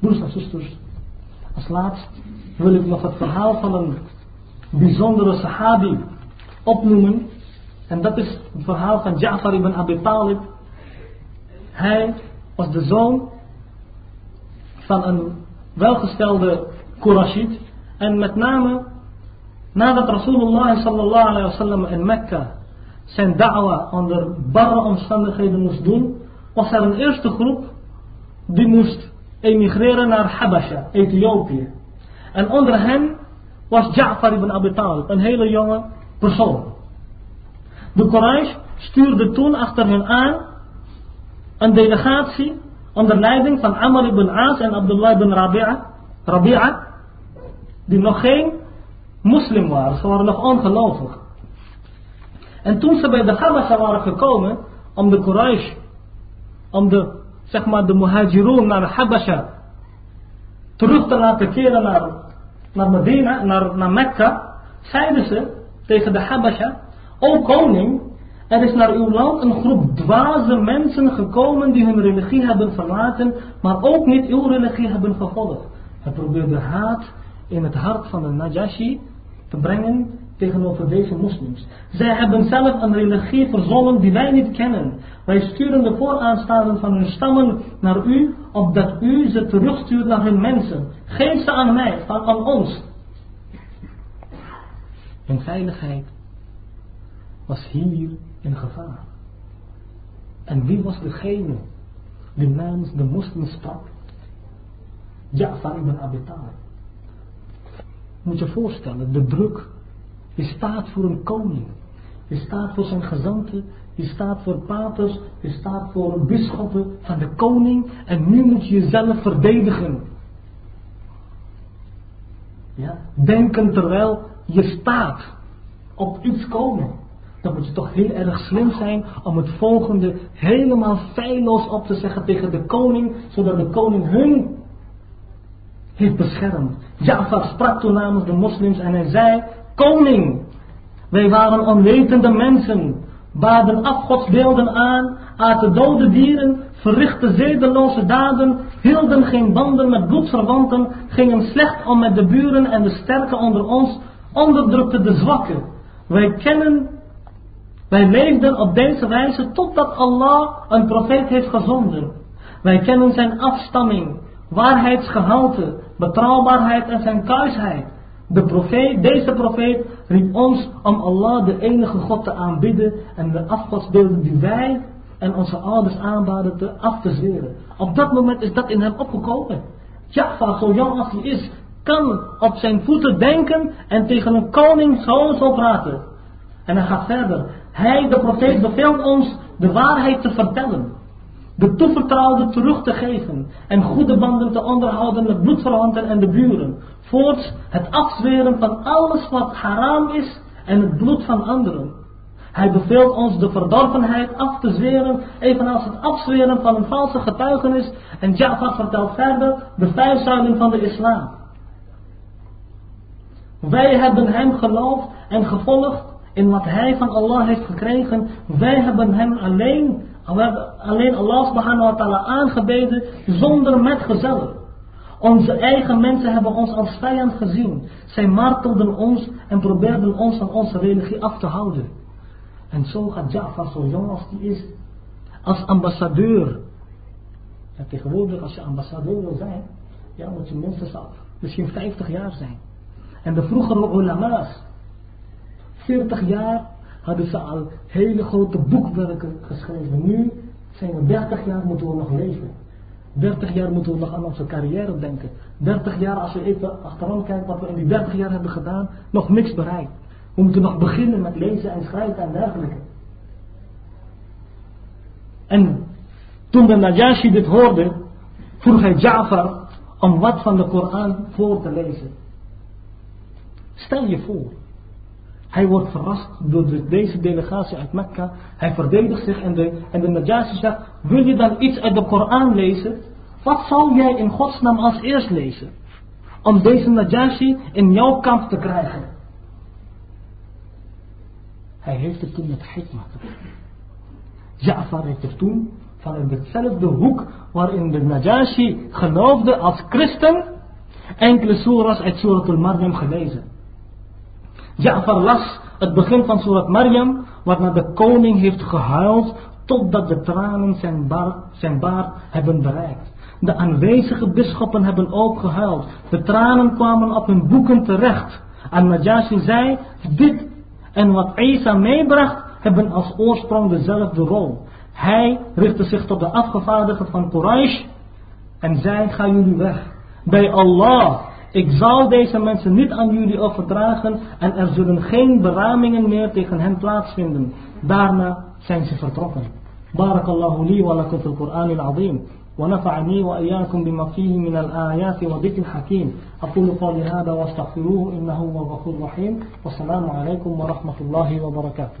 Broers en zusters, als laatst wil ik nog het verhaal van een bijzondere sahabi opnoemen. En dat is het verhaal van Ja'far ibn Abi Talib hij was de zoon van een welgestelde Qurashid. En met name nadat Rasulullah sallallahu in Mekka zijn da'wa onder barre omstandigheden moest doen, was er een eerste groep die moest emigreren naar Habasha, Ethiopië. En onder hen was Ja'far ibn Abi Talib, een hele jonge persoon. De Quraysh stuurde toen achter hen aan een delegatie onder leiding van Amr ibn Aas en Abdullah ibn Rabi'a, Rabi'a die nog geen moslim waren, ze waren nog ongelovig. En toen ze bij de Habasha waren gekomen, om de Quraysh, om de, zeg maar, de Muhajirun naar Habasha terug te laten keren naar, naar Medina, naar, naar Mekka, zeiden ze tegen de Habasha, O koning, er is naar uw land een groep dwaze mensen gekomen die hun religie hebben verlaten, maar ook niet uw religie hebben gevolgd. Hij probeerde haat in het hart van de Najashi te brengen tegenover deze moslims. Zij hebben zelf een religie verzonnen die wij niet kennen. Wij sturen de vooraanstaanden van hun stammen naar u, opdat u ze terugstuurt naar hun mensen. Geef ze aan mij, aan ons. Hun veiligheid was hier in gevaar. En wie was degene die namens de moslims sprak? Ja'far ibn Abi. Moet je voorstellen, de druk. Je staat voor een koning. Je staat voor zijn gezanten. Je staat voor paters. Je staat voor bisschoppen van de koning. En nu moet je jezelf verdedigen. Ja, denken terwijl je staat op iets koning dan moet je toch heel erg slim zijn om het volgende helemaal feilloos op te zeggen tegen de koning, zodat de koning hun heeft beschermd. Ja'far sprak toen namens de moslims en hij zei, koning, wij waren onwetende mensen, baden afgodsbeelden aan, aten dode dieren, verrichtten zedeloze daden, hielden geen banden met bloedverwanten, gingen slecht om met de buren en de sterken onder ons, onderdrukten de zwakken. Wij kennen, wij leefden op deze wijze totdat Allah een profeet heeft gezonden. Wij kennen zijn afstamming, waarheidsgehalte, betrouwbaarheid en zijn kuisheid. De profeet, deze profeet riep ons om Allah de enige God te aanbidden en de afgodsbeelden die wij en onze ouders aanbaden te af te zweren. Op dat moment is dat in hem opgekomen. Jaffa, zo jong als hij is, kan op zijn voeten denken en tegen een koning zo zo praten. En hij gaat verder. Hij, de profeet, beveelt ons de waarheid te vertellen. De toevertrouwde terug te geven. En goede banden te onderhouden met bloedverwanten en de buren. Voorts het afzweren van alles wat haram is en het bloed van anderen. Hij beveelt ons de verdorvenheid af te zweren, evenals het afzweren van een valse getuigenis. En Ja'far vertelt verder de vijf van de islam. Wij hebben hem geloofd en gevolgd in wat hij van Allah heeft gekregen. Wij hebben hem alleen, alleen Allah subhanahu wa ta'ala aangebeden zonder metgezellen. Onze eigen mensen hebben ons als vijand gezien. Zij martelden ons en probeerden ons van onze religie af te houden. En zo gaat Ja'far, zo jong als die is, als ambassadeur. Ja, tegenwoordig als je ambassadeur wil zijn, ja, moet je minstens al misschien 50 jaar zijn. En de vroegere ulama's, 40 jaar hadden ze al hele grote boekwerken geschreven. Nu zijn we 30 jaar moeten we nog leven. 30 jaar moeten we nog aan onze carrière denken. 30 jaar, als je even achterom kijkt wat we in die 30 jaar hebben gedaan, nog niks bereikt. We moeten nog beginnen met lezen en schrijven en dergelijke. En toen de Najashi dit hoorde, vroeg hij Ja'far om wat van de Koran voor te lezen. Stel je voor, hij wordt verrast door deze delegatie uit Mekka. Hij verdedigt zich en de, en de Najashi zegt, wil je dan iets uit de Koran lezen? Wat zal jij in godsnaam als eerst lezen? Om deze Najashi in jouw kamp te krijgen. Hij heeft het toen met hikma gedaan. Ja'far heeft het toen vanuit hetzelfde hoek waarin de Najashi geloofde als christen enkele surahs uit Surat al-Maryam gelezen. Ja'far las het begin van Surat Maryam waarna de koning heeft gehuild totdat de tranen zijn baard, zijn baard hebben bereikt. De aanwezige bisschoppen hebben ook gehuild. De tranen kwamen op hun boeken terecht. En Najashi zei, dit en wat Isa meebracht, hebben als oorsprong dezelfde rol. Hij richtte zich tot de afgevaardigden van Quraysh en zei, ga jullie weg. Bij Allah, ik zal deze mensen niet aan jullie overdragen en er zullen geen beramingen meer tegen hen plaatsvinden. Daarna zijn ze vertrokken. Barakallahu li wa lakum fil Qur'an al-azim. ونفعني وإياكم بما فيه من الآيات وذكر الحكيم أقول قولي هذا واستغفروه إنه هو الغفور الرحيم والسلام عليكم ورحمة الله وبركاته